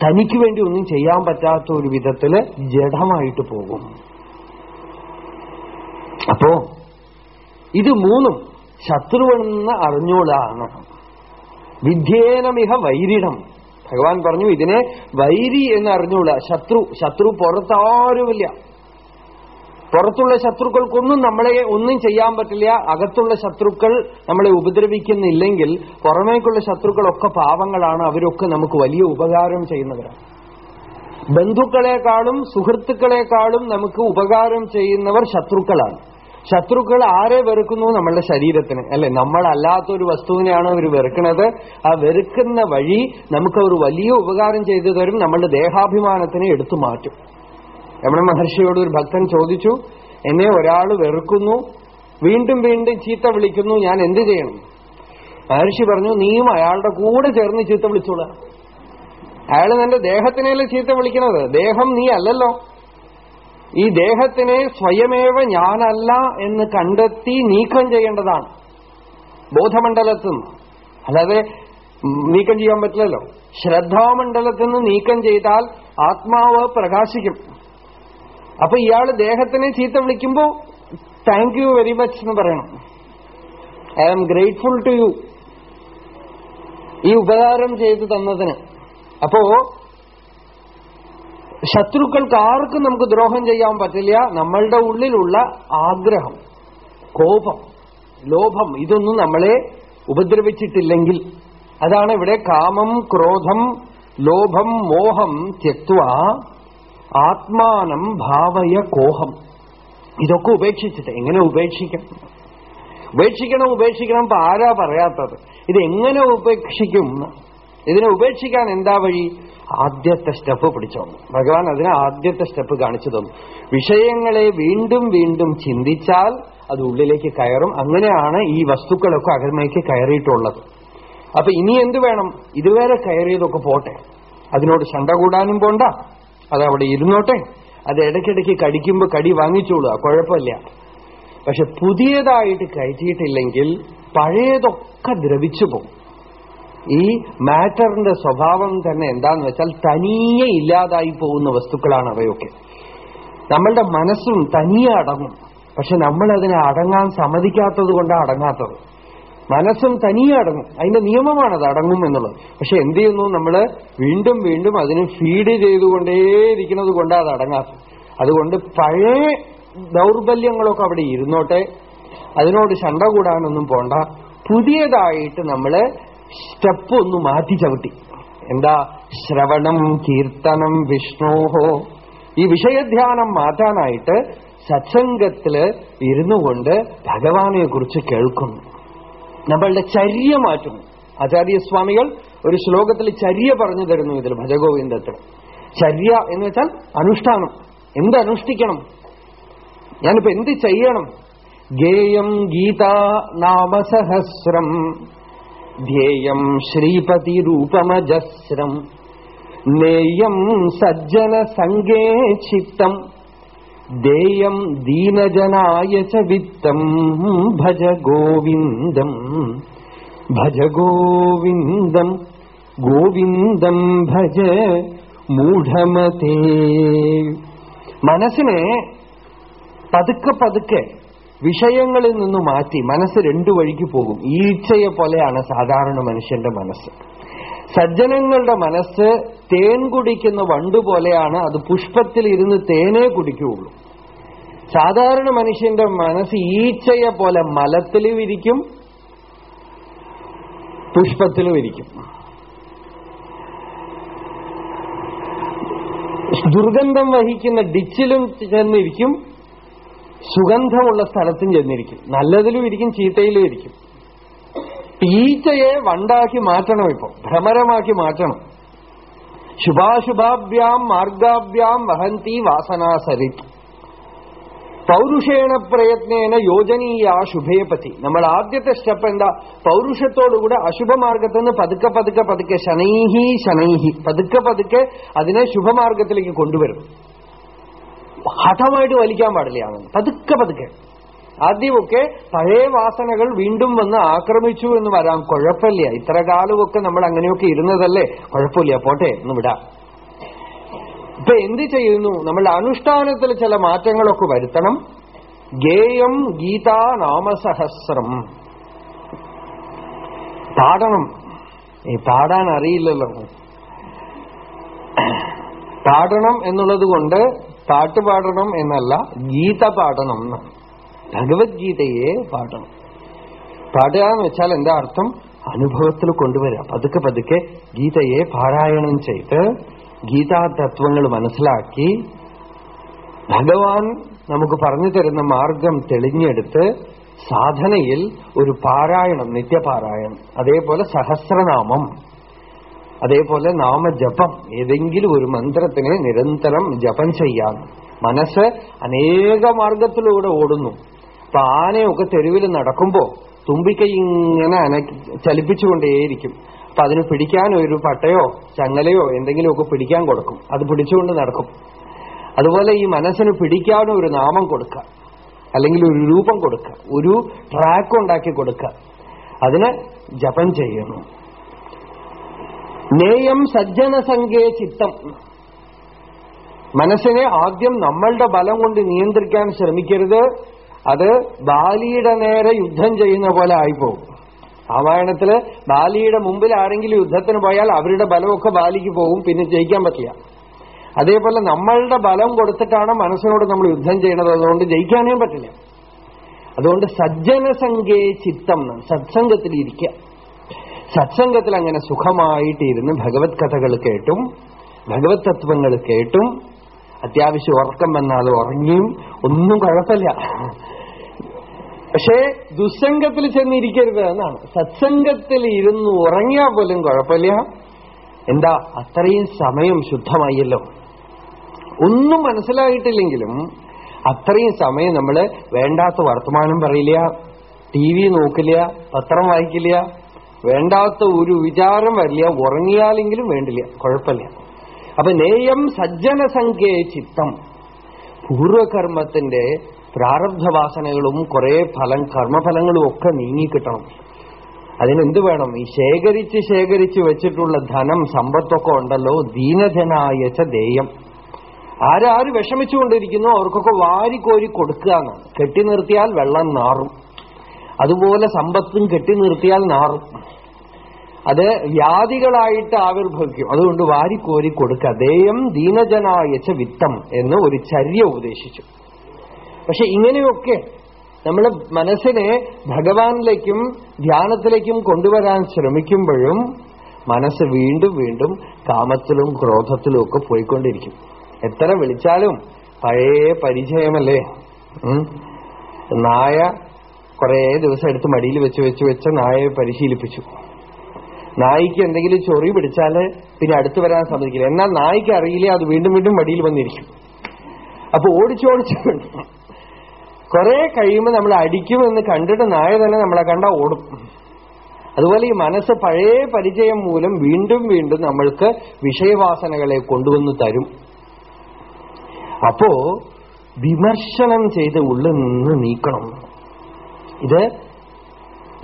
തനിക്ക് വേണ്ടി ഒന്നും ചെയ്യാൻ പറ്റാത്ത ഒരു വിധത്തിൽ ജഡമായിട്ട് പോകും. അപ്പോ ഇത് മൂന്നും ശത്രുവെന്ന് അറിഞ്ഞോളാണ് വിധ്യേനമിഹ വൈരിണം ഭഗവാൻ പറഞ്ഞു ഇതിനെ വൈരി എന്ന് അറിഞ്ഞുള്ള ശത്രു ശത്രു പുറത്താരുമില്ല പുറത്തുള്ള ശത്രുക്കൾക്കൊന്നും നമ്മളെ ഒന്നും ചെയ്യാൻ പറ്റില്ല. അകത്തുള്ള ശത്രുക്കൾ നമ്മളെ ഉപദ്രവിക്കുന്നില്ലെങ്കിൽ പുറമേക്കുള്ള ശത്രുക്കളൊക്കെ പാവങ്ങളാണ്. അവരൊക്കെ നമുക്ക് വലിയ ഉപകാരം ചെയ്യുന്നവരാണ്. ബന്ധുക്കളെക്കാളും സുഹൃത്തുക്കളെക്കാളും നമുക്ക് ഉപകാരം ചെയ്യുന്നവർ ശത്രുക്കളാണ്. ശത്രുക്കൾ ആരെ വെറുക്കുന്നു? നമ്മളുടെ ശരീരത്തിന്. അല്ലെ? നമ്മളല്ലാത്ത ഒരു വസ്തുവിനെയാണ് അവർ വെറുക്കുന്നത് ആ വെറുക്കുന്ന വഴി നമുക്ക് അവർ വലിയ ഉപകാരം ചെയ്തു തരും നമ്മളുടെ ദേഹാഭിമാനത്തിനെ എടുത്തു മാറ്റും. രമണ മഹർഷിയോട് ഒരു ഭക്തൻ ചോദിച്ചു എന്നെ ഒരാൾ വെറുക്കുന്നു വീണ്ടും വീണ്ടും ചീത്ത വിളിക്കുന്നു ഞാൻ എന്ത് ചെയ്യണം? മഹർഷി പറഞ്ഞു നീയും അയാളുടെ കൂടെ ചേർന്ന് ചീത്ത വിളിച്ചോളാം. അയാൾ നിന്റെ ദേഹത്തിനല്ലേ ചീത്ത വിളിക്കുന്നത് ദേഹം നീ അല്ലല്ലോ. ഈ ദേഹത്തിനെ സ്വയമേവ ഞാനല്ല എന്ന് കണ്ടെത്തി നീക്കം ചെയ്യേണ്ടതാണ്. ബോധമണ്ഡലത്തിൽ നിന്ന് അല്ലാതെ നീക്കം ചെയ്യാൻ പറ്റില്ലല്ലോ. ശ്രദ്ധാമണ്ഡലത്തിൽ നിന്ന് നീക്കം ചെയ്താൽ ആത്മാവ് പ്രകാശിക്കും. അപ്പൊ ഇയാൾ ദേഹത്തിനെ ചീത്ത വിളിക്കുമ്പോ താങ്ക് യു വെരി മച്ച് എന്ന് പറയണം. I am grateful to you ഈ ഉപകാരം ചെയ്തു തന്നതിന്. അപ്പോ ശത്രുക്കൾക്ക് ആർക്കും നമുക്ക് ദ്രോഹം ചെയ്യാൻ പറ്റില്ല. നമ്മളുടെ ഉള്ളിലുള്ള ആഗ്രഹം കോപം ലോഭം ഇതൊന്നും നമ്മളെ ഉപദ്രവിച്ചിട്ടില്ലെങ്കിൽ. അതാണ് ഇവിടെ കാമം ക്രോധം ലോഭം മോഹം തെത്വ ആത്മാനം ഭാവയ കോഹം. ഇതൊക്കെ ഉപേക്ഷിച്ചിട്ട് എങ്ങനെ ഉപേക്ഷിക്കാം? ഉപേക്ഷിക്കണം ഉപേക്ഷിക്കണം ഇപ്പൊ ആരാ പറയാത്തത്? ഇത് എങ്ങനെ ഉപേക്ഷിക്കും? ഇതിനെ ഉപേക്ഷിക്കാൻ എന്താ വഴി? ആദ്യത്തെ സ്റ്റെപ്പ് പിടിച്ചോ ഭഗവാൻ അതിനെ ആദ്യത്തെ സ്റ്റെപ്പ് കാണിച്ചു തന്നു. വിഷയങ്ങളെ വീണ്ടും വീണ്ടും ചിന്തിച്ചാൽ അത് ഉള്ളിലേക്ക് കയറും. അങ്ങനെയാണ് ഈ വസ്തുക്കളൊക്കെ അകമേക്ക് കയറിയിട്ടുള്ളത്. അപ്പൊ ഇനി എന്ത് വേണം? ഇതുവരെ കയറിയതൊക്കെ പോട്ടെ. അതിനോട് ശണ്ട കൂടാനും പോണ്ട. അതവിടെ ഇരുന്നോട്ടെ. അത് ഇടയ്ക്കിടയ്ക്ക് കടിക്കുമ്പോൾ കടി വാങ്ങിച്ചോളുക കുഴപ്പമില്ല. പക്ഷെ പുതിയതായിട്ട് കയറ്റിയിട്ടില്ലെങ്കിൽ പഴയതൊക്കെ ദ്രവിച്ചു പോകും. ഈ മാറ്ററിന്റെ സ്വഭാവം തന്നെ എന്താന്ന് വെച്ചാൽ തനിയെ ഇല്ലാതായി പോകുന്ന വസ്തുക്കളാണ് അവയൊക്കെ. നമ്മളുടെ മനസ്സും തനിയെ അടങ്ങും. പക്ഷെ നമ്മൾ അതിനെ അടങ്ങാൻ സമ്മതിക്കാത്തത് കൊണ്ടാണ് അടങ്ങാത്തത്. മനസ്സും തനിയെ അടങ്ങും. അതിന്റെ നിയമമാണത് അടങ്ങും എന്നുള്ളത്. പക്ഷെ എന്ത് ചെയ്യുന്നു? നമ്മൾ വീണ്ടും വീണ്ടും അതിന് ഫീഡ് ചെയ്തുകൊണ്ടേയിരിക്കുന്നത് കൊണ്ടാണ് അത് അടങ്ങാത്തത്. അതുകൊണ്ട് പഴയ ദൗർബല്യങ്ങളൊക്കെ അവിടെ ഇരുന്നോട്ടെ. അതിനോട് ശണ്ട കൂടാനൊന്നും പോണ്ട. പുതിയതായിട്ട് നമ്മൾ സ്റ്റെപ്പ് ഒന്ന് മാറ്റി ചവിട്ടി. എന്താ? ശ്രവണം കീർത്തനം വിഷ്ണോഹോ. ഈ വിഷയധ്യാനം മാറ്റാനായിട്ട് സത്സംഗത്തിൽ ഇരുന്നു കൊണ്ട് ഭഗവാനെ കുറിച്ച് കേൾക്കുന്നു. നമ്മളുടെ ചര്യ മാറ്റുന്നു. ആചാര്യസ്വാമികൾ ഒരു ശ്ലോകത്തിൽ ചര്യ പറഞ്ഞു തരുന്നു ഇതിൽ ഭജഗോവിന്ദത്തിൽ ചര്യ എന്ന് വെച്ചാൽ അനുഷ്ഠാനം. എന്ത് അനുഷ്ഠിക്കണം? ഞാനിപ്പോ എന്ത് ചെയ്യണം? ഗേയം ഗീതാ നാമസഹസ്രം. ധ്യേയം ശ്രീപതിരൂപമജസ്രം നേയം സജ്ജന സംഗേ ചിത്തം ദേയം ദീനജനായ ച വിത്തം ഭജ ഗോവിന്ദം ഭജ ഗോവിന്ദം ഗോവിന്ദം ഭജ മൂഢമതേ മനസ്സിനെ പതുക്കെ പതുക്കെ വിഷയങ്ങളിൽ നിന്ന് മാറ്റി മനസ്സ് രണ്ടു വഴിക്ക് പോകും. ഈച്ചയെ പോലെയാണ് സാധാരണ മനുഷ്യന്റെ മനസ്സ്. സജ്ജനങ്ങളുടെ മനസ്സ് തേൻ കുടിക്കുന്ന വണ്ടു പോലെയാണ് അത് പുഷ്പത്തിൽ ഇരുന്ന് തേനേ കുടിക്കുകയുള്ളൂ. സാധാരണ മനുഷ്യന്റെ മനസ്സ് ഈച്ചയെ പോലെ മലത്തിലും ഇരിക്കും പുഷ്പത്തിലും ഇരിക്കും. ദുർഗന്ധം വഹിക്കുന്ന ഡിച്ചിലും ചെന്നിരിക്കും സുഗന്ധമുള്ള സ്ഥലത്തും ചെന്നിരിക്കും. നല്ലതിലും ഇരിക്കും ചീത്തയിലും ഇരിക്കും. ഈച്ചയെ വണ്ടാക്കി മാറ്റണം ഇപ്പൊ. ഭ്രമരമാക്കി മാറ്റണം. ശുഭാശുഭാഭ്യാം മാർഗാഭ്യാം വഹന്തി വാസനാസരി പൗരുഷേണ പ്രയത്നേന യോജനീയ ശുഭേപതി നമ്മൾ ആദ്യത്തെ സ്റ്റെപ്പ് എന്താ? പൗരുഷത്തോടുകൂടെ അശുഭമാർഗത്തിൽ നിന്ന് പതുക്കെ പതുക്കെ പതുക്കെ ശനൈഹി ശനൈഹി. പതുക്കെ പതുക്കെ അതിനെ ശുഭമാർഗത്തിലേക്ക് കൊണ്ടുവരും. ഹഠമായിട്ട് വലിക്കാൻ പാടില്ല അങ്ങനെ പതുക്കെ പതുക്കെ. ആദ്യമൊക്കെ പഴയ വാസനകൾ വീണ്ടും വന്ന് ആക്രമിച്ചു എന്ന് വരാം. കുഴപ്പമില്ല. ഇത്ര കാലമൊക്കെ നമ്മൾ അങ്ങനെയൊക്കെ ഇരുന്നതല്ലേ? കുഴപ്പമില്ല. പോട്ടെ എന്ന് വിടാം. ഇപ്പൊ എന്ത് ചെയ്യുന്നു? നമ്മളുടെ അനുഷ്ഠാനത്തിൽ ചില മാറ്റങ്ങളൊക്കെ വരുത്തണം. ഗേയം ഗീതാ നാമസഹസ്രം. പാടണം. ഈ പാടാൻ അറിയില്ലല്ലോ. പാടണം എന്നുള്ളത് കൊണ്ട് പാട്ട് പാടണം എന്നല്ല ഗീത പാടണം എന്നാണ് ഭഗവത്ഗീതയെ പാടണം. പാടുക എന്ന് വെച്ചാൽ എന്താ അർത്ഥം? അനുഭവത്തിൽ കൊണ്ടുവരിക പതുക്കെ പതുക്കെ ഗീതയെ പാരായണം ചെയ്ത് ഗീതാ തത്വങ്ങൾ മനസ്സിലാക്കി ഭഗവാൻ നമുക്ക് പറഞ്ഞു തരുന്ന മാർഗം തെളിഞ്ഞെടുത്ത് സാധനയിൽ ഒരു പാരായണം നിത്യപാരായണം അതേപോലെ സഹസ്രനാമം അതേപോലെ നാമജപം. ഏതെങ്കിലും ഒരു മന്ത്രത്തിനെ നിരന്തരം ജപം ചെയ്യാം മനസ്സ് അനേക മാർഗത്തിലൂടെ ഓടുന്നു. അപ്പൊ ആനയൊക്കെ തെരുവിൽ നടക്കുമ്പോ തുമ്പിക്കൈ ഇങ്ങനെ അന ചലിപ്പിച്ചുകൊണ്ടേയിരിക്കും. അപ്പൊ അതിന് പിടിക്കാൻ ഒരു പട്ടയോ ചങ്ങലയോ എന്തെങ്കിലുമൊക്കെ പിടിക്കാൻ കൊടുക്കും. അത് പിടിച്ചുകൊണ്ട് നടക്കും. അതുപോലെ ഈ മനസ്സിന് പിടിക്കാനും ഒരു നാമം കൊടുക്കുക. അല്ലെങ്കിൽ ഒരു രൂപം കൊടുക്കുക. ഒരു ട്രാക്ക് ഉണ്ടാക്കി കൊടുക്കുക. അതിന് ജപം ചെയ്യുന്നു നേയം സജ്ജനസംഖ്യേ ചിത്തം. മനസ്സിനെ ആദ്യം നമ്മളുടെ ബലം കൊണ്ട് നിയന്ത്രിക്കാൻ ശ്രമിക്കരുത്. അത് ബാലിയുടെ നേരെ യുദ്ധം ചെയ്യുന്ന പോലെ ആയിപ്പോകും രാമായണത്തിൽ ബാലിയുടെ മുമ്പിൽ ആരെങ്കിലും യുദ്ധത്തിന് പോയാൽ അവരുടെ ബലമൊക്കെ ബാലിക്ക് പോകും പിന്നെ ജയിക്കാൻ പറ്റില്ല. അതേപോലെ നമ്മളുടെ ബലം കൊടുത്തിട്ടാണ് മനസ്സിനോട് നമ്മൾ യുദ്ധം ചെയ്യണത്. അതുകൊണ്ട് ജയിക്കാനേ പറ്റില്ല. അതുകൊണ്ട് സജ്ജനസംഖ്യയെ ചിത്തം സത്സംഗത്തിൽ ഇരിക്കുക സത്സംഗത്തിൽ അങ്ങനെ സുഖമായിട്ടിരുന്ന് ഭഗവത് കഥകൾ കേട്ടും ഭഗവത് തത്വങ്ങൾ കേട്ടും അത്യാവശ്യം ഉറക്കം വന്നാൽ ഉറങ്ങിയും ഒന്നും കുഴപ്പമില്ല. പക്ഷേ ദുസ്സംഗത്തിൽ ചെന്നിരിക്കരുത് എന്നാണ്. സത്സംഗത്തിൽ ഇരുന്ന് ഉറങ്ങിയാൽ പോലും കുഴപ്പമില്ല. എന്താ അത്രയും സമയം ശുദ്ധമായല്ലോ. ഒന്നും മനസ്സിലായിട്ടില്ലെങ്കിലും അത്രയും സമയം നമ്മൾ വേണ്ടാത്ത വർത്തമാനം പറയില്ല ടി വി നോക്കില്ല പത്രം വായിക്കില്ല വേണ്ടാത്ത ഒരു വിചാരം വരില്ല ഉറങ്ങിയാലെങ്കിലും വേണ്ടില്ല കുഴപ്പമില്ല. അപ്പൊ നേയം സജ്ജനസംഖ്യയെ ചിത്തം. പൂർവകർമ്മത്തിന്റെ പ്രാരബ്ധവാസനകളും കുറെ ഫലം കർമ്മഫലങ്ങളും ഒക്കെ നീങ്ങിക്കിട്ടണം. അതിനെന്ത് വേണം? ഈ ശേഖരിച്ച് ശേഖരിച്ച് വെച്ചിട്ടുള്ള ധനം സമ്പത്തൊക്കെ ഉണ്ടല്ലോ ദീനധനായ ദേയം. ആരാര് വിഷമിച്ചുകൊണ്ടിരിക്കുന്നു അവർക്കൊക്കെ വാരിക്കോരി കൊടുക്കുക കെട്ടി നിർത്തിയാൽ വെള്ളം നാറും. അതുപോലെ സമ്പത്തും കെട്ടി നിർത്തിയാൽ നാറും. അത് വ്യാധികളായിട്ട് ആവിർഭവിക്കും. അതുകൊണ്ട് വാരിക്കോരി കൊടുക്കുക. ദേയം ദീനജനായച്ച വിത്തം എന്ന് ഒരു ചര്യ ഉപദേശിച്ചു. പക്ഷെ ഇങ്ങനെയൊക്കെ നമ്മൾ മനസ്സിനെ ഭഗവാനിലേക്കും ധ്യാനത്തിലേക്കും കൊണ്ടുവരാൻ ശ്രമിക്കുമ്പോഴും മനസ്സ് വീണ്ടും വീണ്ടും കാമത്തിലും ക്രോധത്തിലും ഒക്കെ പോയിക്കൊണ്ടിരിക്കും. എത്ര വിളിച്ചാലും പഴയ പരിചയമല്ലേ? നായ കുറേ ദിവസം എടുത്ത് മടിയിൽ വെച്ച് വെച്ച് വെച്ച് നായയെ പരിശീലിപ്പിച്ചു. നായിക്ക് എന്തെങ്കിലും ചൊറി പിടിച്ചാൽ പിന്നെ അടുത്ത് വരാൻ സമ്മതിക്കില്ല. എന്നാൽ നായിക്ക് അറിയില്ല അത് വീണ്ടും വീണ്ടും മടിയിൽ വന്നിരിക്കും. അപ്പൊ ഓടിച്ചോടിച്ച കുറെ കഴിയുമ്പോൾ നമ്മൾ അടിക്കുമെന്ന് കണ്ടിട്ട് നായ തന്നെ നമ്മളെ കണ്ട ഓടും. അതുപോലെ ഈ മനസ്സ് പഴയ പരിചയം മൂലം വീണ്ടും വീണ്ടും നമ്മൾക്ക് വിഷയവാസനകളെ കൊണ്ടുവന്ന് തരും. അപ്പോ വിമർശനം ചെയ്ത് ഉള്ളിൽ നിന്ന് നീക്കണം. ഇത്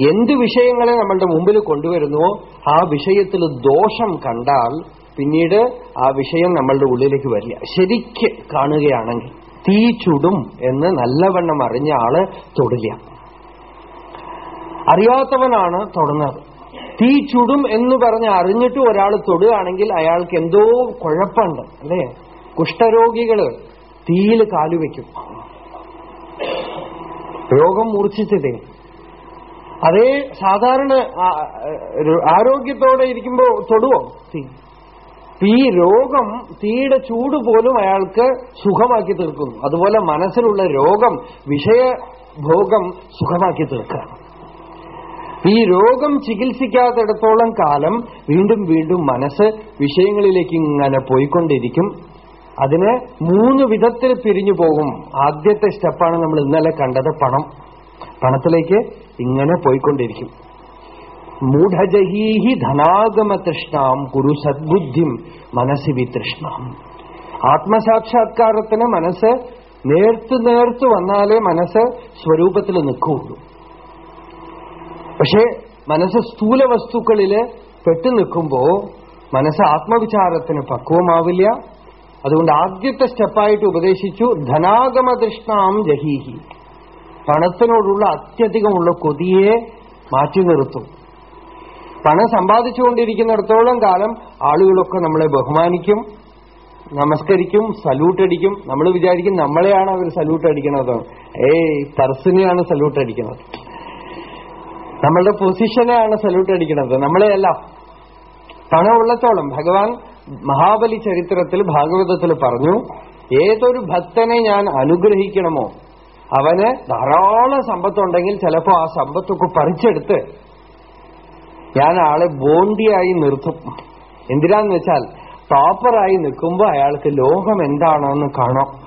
എന്ത് വിഷയങ്ങളെ നമ്മളുടെ മുമ്പിൽ കൊണ്ടുവരുന്നുവോ ആ വിഷയത്തിൽ ദോഷം കണ്ടാൽ പിന്നീട് ആ വിഷയം നമ്മളുടെ ഉള്ളിലേക്ക് വരില്ല. ശരിക്ക് കാണുകയാണെങ്കിൽ തീ ചുടും എന്ന് നല്ലവണ്ണം അറിഞ്ഞ ആൾ തൊടില്ല അറിയാത്തവനാണ് തൊടുന്നത്. തീ ചുടും എന്ന് പറഞ്ഞ് അറിഞ്ഞിട്ട് ഒരാൾ തൊടുകയാണെങ്കിൽ അയാൾക്ക് എന്തോ കുഴപ്പമുണ്ട് അല്ലേ? കുഷ്ഠരോഗികൾ തീയിൽ കാലുവെക്കും. രോഗം മൂർച്ഛിച്ചതേ. അതേ സാധാരണ ആരോഗ്യത്തോടെ ഇരിക്കുമ്പോ തൊടുവോ? തീ. ഈ രോഗം തീയുടെ ചൂട് പോലും അയാൾക്ക് സുഖമാക്കി തീർക്കുന്നു. അതുപോലെ മനസ്സിലുള്ള രോഗം വിഷയഭോഗം സുഖമാക്കി തീർക്കുകയാണ് ഈ രോഗം ചികിത്സിക്കാത്തിടത്തോളം കാലം വീണ്ടും വീണ്ടും മനസ്സ് വിഷയങ്ങളിലേക്ക് ഇങ്ങനെ പോയിക്കൊണ്ടിരിക്കും. അതിന് മൂന്ന് വിധത്തിൽ പിരിഞ്ഞു പോകും. ആദ്യത്തെ സ്റ്റെപ്പാണ് നമ്മൾ ഇന്നലെ കണ്ടത് പണം. പണത്തിലേക്ക് ഇങ്ങനെ പോയിക്കൊണ്ടിരിക്കും. മൂഢജഹീഹി ധനാഗമ തൃഷ്ണാം കുരു സദ്ബുദ്ധിം മനസ്സി വിതൃഷ്ണാം. ആത്മസാക്ഷാത്കാരത്തിന് മനസ്സ് നേർത്തു നേർത്തു വന്നാലേ മനസ്സ് സ്വരൂപത്തിൽ നിൽക്കുകയുള്ളൂ. പക്ഷേ മനസ്സ് സ്ഥൂല വസ്തുക്കളിൽ പെട്ടു നിൽക്കുമ്പോ മനസ്സ് ആത്മവിചാരത്തിന് പക്വമാവില്ല അതുകൊണ്ട് ആദ്യത്തെ സ്റ്റെപ്പായിട്ട് ഉപദേശിച്ചു ധനാഗമതൃഷ്ണാം ജഹീഹി. പണത്തിനോടുള്ള അത്യധികമുള്ള കൊതിയെ മാറ്റി നിർത്തും. പണം സമ്പാദിച്ചുകൊണ്ടിരിക്കുന്നിടത്തോളം കാലം ആളുകളൊക്കെ നമ്മളെ ബഹുമാനിക്കും നമസ്കരിക്കും സല്യൂട്ട് അടിക്കും നമ്മൾ വിചാരിക്കും നമ്മളെയാണ് അവർ സല്യൂട്ട് അടിക്കുന്നത് ഏയ് തർസിനെയാണ് സല്യൂട്ട് അടിക്കുന്നത് നമ്മളുടെ പൊസിഷനെയാണ് സല്യൂട്ട് അടിക്കുന്നത് നമ്മളെയല്ല. പണമുള്ളത്തോളം. ഭഗവാൻ മഹാബലി ചരിത്രത്തിൽ ഭാഗവതത്തിൽ പറഞ്ഞു ഏതൊരു ഭക്തനെ ഞാൻ അനുഗ്രഹിക്കണമോ അവന് ധാരാളം സമ്പത്തുണ്ടെങ്കിൽ ചിലപ്പോ ആ സമ്പത്തൊക്കെ പറിച്ചെടുത്ത് ഞാൻ ആളെ ബോണ്ടിയായി നിർത്തും. എന്തിനാന്ന് വെച്ചാൽ ടോപ്പറായി നിൽക്കുമ്പോ അയാൾക്ക് ലോകം എന്താണെന്ന് കാണാം.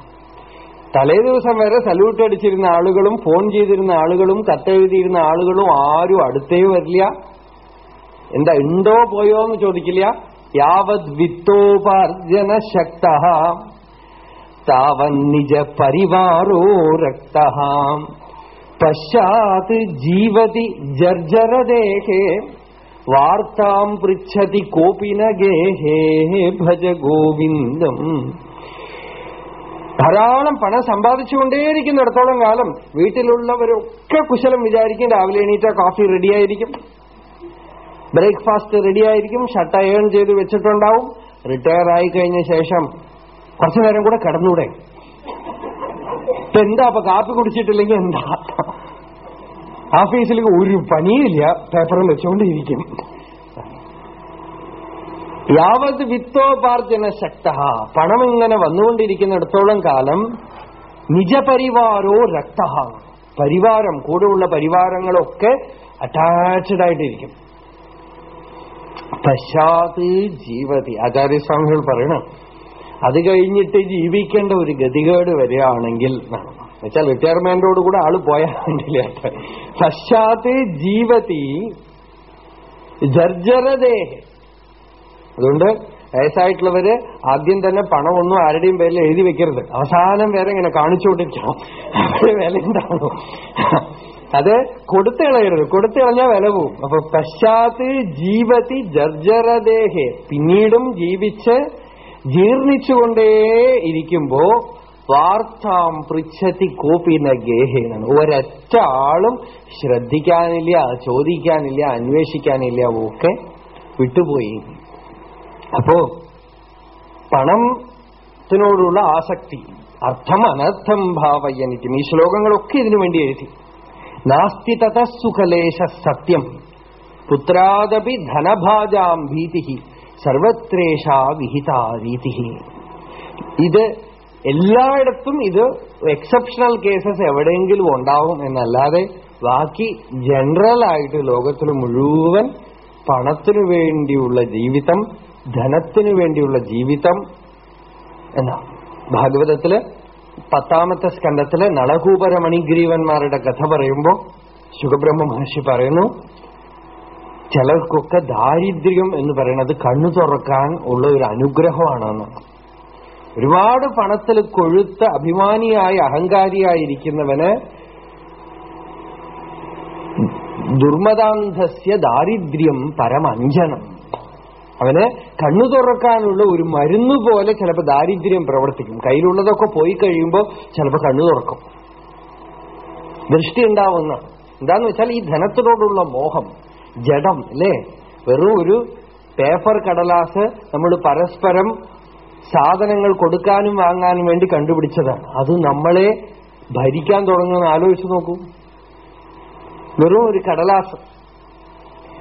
തലേ ദിവസം വരെ സല്യൂട്ട് അടിച്ചിരുന്ന ആളുകളും ഫോൺ ചെയ്തിരുന്ന ആളുകളും കത്തെഴുതിയിരുന്ന ആളുകളും ആരും അടുത്തേ വരില്ല. എന്താ ഉണ്ടോ പോയോ എന്ന് ചോദിക്കില്ല. യാവത് വിത്തോപാർജന ശക്ത താവന്നിജ നിജ പരിവാരോ രക്ത പശ്ചാത് ജീവതി ജർജരദേഹേ വാർത്താം പൃച്ഛതി കോപിന ഗേഹേ ഭജ ഗോവിന്ദം. ധാരാളം പണം സമ്പാദിച്ചുകൊണ്ടേയിരിക്കുന്നിടത്തോളം കാലം. വീട്ടിലുള്ളവരൊക്കെ കുശലം വിചാരിക്കും രാവിലെ എണീറ്റ കോഫി റെഡിയായിരിക്കും ബ്രേക്ക്ഫാസ്റ്റ് റെഡിയായിരിക്കും ഷട്ട് അയൺ ചെയ്ത് വെച്ചിട്ടുണ്ടാവും. റിട്ടയർ ആയി കഴിഞ്ഞ ശേഷം കുറച്ചു നേരം കൂടെ കിടന്നൂടെ. എന്താ? അപ്പൊ കാപ്പി കുടിച്ചിട്ടില്ലെങ്കിൽ എന്താ? ഓഫീസിലേക്ക് ഒരു പണിയില്ല പേപ്പറും വെച്ചുകൊണ്ടിരിക്കും യാവത് വിത്തോപാർജന ശക്ത പണം ഇങ്ങനെ വന്നുകൊണ്ടിരിക്കുന്നിടത്തോളം കാലം നിജപരിവാരോ രക്ത പരിവാരം കൂടെയുള്ള പരിവാരങ്ങളൊക്കെ അറ്റാച്ച്ഡ് ആയിട്ടിരിക്കും. പശ്ചാത്ത് ജീവതി ആചാര്യസ്വാമികൾ പറയണം അത് കഴിഞ്ഞിട്ട് ജീവിക്കേണ്ട ഒരു ഗതികേട് വരികയാണെങ്കിൽ എന്നുവെച്ചാൽ റിട്ടയർമെന്റോടുകൂടെ ആൾ പോയാണെങ്കിൽ പശ്ചാത്ത് ജീവതി ജർജരതേ. അതുകൊണ്ട് വയസ്സായിട്ടുള്ളവര് ആദ്യം തന്നെ പണമൊന്നും ആരുടെയും പേരിൽ എഴുതി വെക്കരുത്. അവസാനം വരെ ഇങ്ങനെ കാണിച്ചുകൊണ്ടിരിക്കണം. അവരുടെ വില ഉണ്ടാവണം അത് കൊടുത്തു കളയരുത്. കൊടുത്തു കളഞ്ഞാൽ വില പോവും. അപ്പൊ പശ്ചാത്ത് ജീവതി ജർജരദേഹെ. പിന്നീടും ജീവിച്ച് ജീർണിച്ചുകൊണ്ടേ ഇരിക്കുമ്പോ വാർത്താം പൃച്ഛത്തി കോപ്പിന ഗേഹേനാണ് ഒരൊറ്റ ആളും ശ്രദ്ധിക്കാനില്ല ചോദിക്കാനില്ല അന്വേഷിക്കാനില്ല ഒക്കെ വിട്ടുപോയി. അപ്പോ പണത്തിനോടുള്ള ആസക്തി അർത്ഥം അനർത്ഥം ഭാവയ്യനിക്കും. ഈ ശ്ലോകങ്ങളൊക്കെ ഇതിനു വേണ്ടി എഴുതി. നാസ്തി തതസുഖലേശ സത്യം പുത്രാദപി ധനഭാജാം ഭീതി സർവത്രേഷാ വിഹിതാ രീതി ഇത് എല്ലായിടത്തും ഇത് എക്സെപ്ഷണൽ കേസസ് എവിടെയെങ്കിലും ഉണ്ടാവും എന്നല്ലാതെ ബാക്കി ജനറൽ ആയിട്ട് ലോകത്തിൽ മുഴുവൻ പണത്തിനു വേണ്ടിയുള്ള ജീവിതം ധനത്തിനു വേണ്ടിയുള്ള ജീവിതം എന്നാ ഭാഗവതത്തിൽ പത്താമത്തെ സ്കന്ധത്തിൽ നളകൂപര മണിഗ്രീവന്മാരുടെ കഥ പറയുമ്പോ ശുഖബ്രഹ്മ മഹർഷി പറയുന്നു ചിലർക്കൊക്കെ ദാരിദ്ര്യം എന്ന് പറയുന്നത് കണ്ണു തുറക്കാൻ ഉള്ള ഒരു അനുഗ്രഹമാണെന്ന്. ഒരുപാട് പണത്തിൽ കൊഴുത്ത അഭിമാനിയായി അഹങ്കാരിയായിരിക്കുന്നവന് ദുർമദാന്ധസ്യ ദാരിദ്ര്യം പരമഞ്ജനം അവന് കണ്ണു തുറക്കാനുള്ള ഒരു മരുന്ന് പോലെ ചിലപ്പോൾ ദാരിദ്ര്യം പ്രവർത്തിക്കും. കയ്യിലുള്ളതൊക്കെ പോയി കഴിയുമ്പോൾ ചിലപ്പോൾ കണ്ണു തുറക്കും. ദൃഷ്ടി ഉണ്ടാവുന്ന എന്താന്ന് വെച്ചാൽ ഈ ധനത്തിനോടുള്ള മോഹം ജഡം അല്ലേ? വെറും ഒരു പേപ്പർ കടലാസ് നമ്മൾ പരസ്പരം സാധനങ്ങൾ കൊടുക്കാനും വാങ്ങാനും വേണ്ടി കണ്ടുപിടിച്ചതാണ്. അത് നമ്മളെ ഭരിക്കാൻ തുടങ്ങുന്ന ആലോചിച്ചു നോക്കൂ. വെറും ഒരു കടലാസ്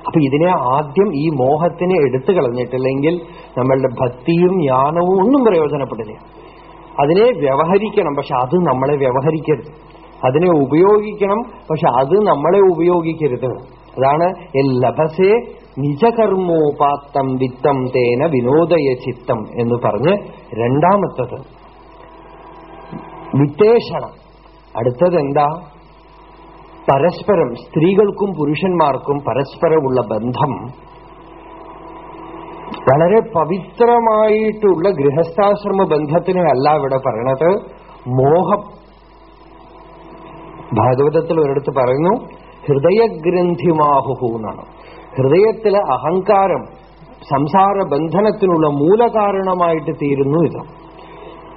അപ്പൊ ഇതിനെ ആദ്യം ഈ മോഹത്തിനെ എടുത്തു കളഞ്ഞിട്ടില്ലെങ്കിൽ നമ്മളുടെ ഭക്തിയും ജ്ഞാനവും ഒന്നും പ്രയോജനപ്പെടില്ല അതിനെ വ്യവഹരിക്കണം പക്ഷെ അത് നമ്മളെ വ്യവഹരിക്കരുത്. അതിനെ ഉപയോഗിക്കണം പക്ഷെ അത് നമ്മളെ ഉപയോഗിക്കരുത്. അതാണ് ലഭസേ നിജകർമ്മോപാത്തം വിത്തം തേന വിനോദയ ചിത്തം എന്ന് പറഞ്ഞ് രണ്ടാമത്തത്. വിത്തേഷണം. അടുത്തത് എന്താ? പരസ്പരം സ്ത്രീകൾക്കും പുരുഷന്മാർക്കും പരസ്പരമുള്ള ബന്ധം വളരെ പവിത്രമായിട്ടുള്ള ഗൃഹസ്ഥാശ്രമ ബന്ധത്തിനെ അല്ല ഇവിടെ പറയണത്. മോഹം. ഭാഗവതത്തിൽ ഒരിടത്ത് പറയുന്നു ഹൃദയഗ്രന്ഥിമാഹുഹു എന്നാണ്. ഹൃദയത്തിലെ അഹങ്കാരം സംസാര ബന്ധനത്തിനുള്ള മൂലകാരണമായിട്ട് തീരുന്നു ഇത്.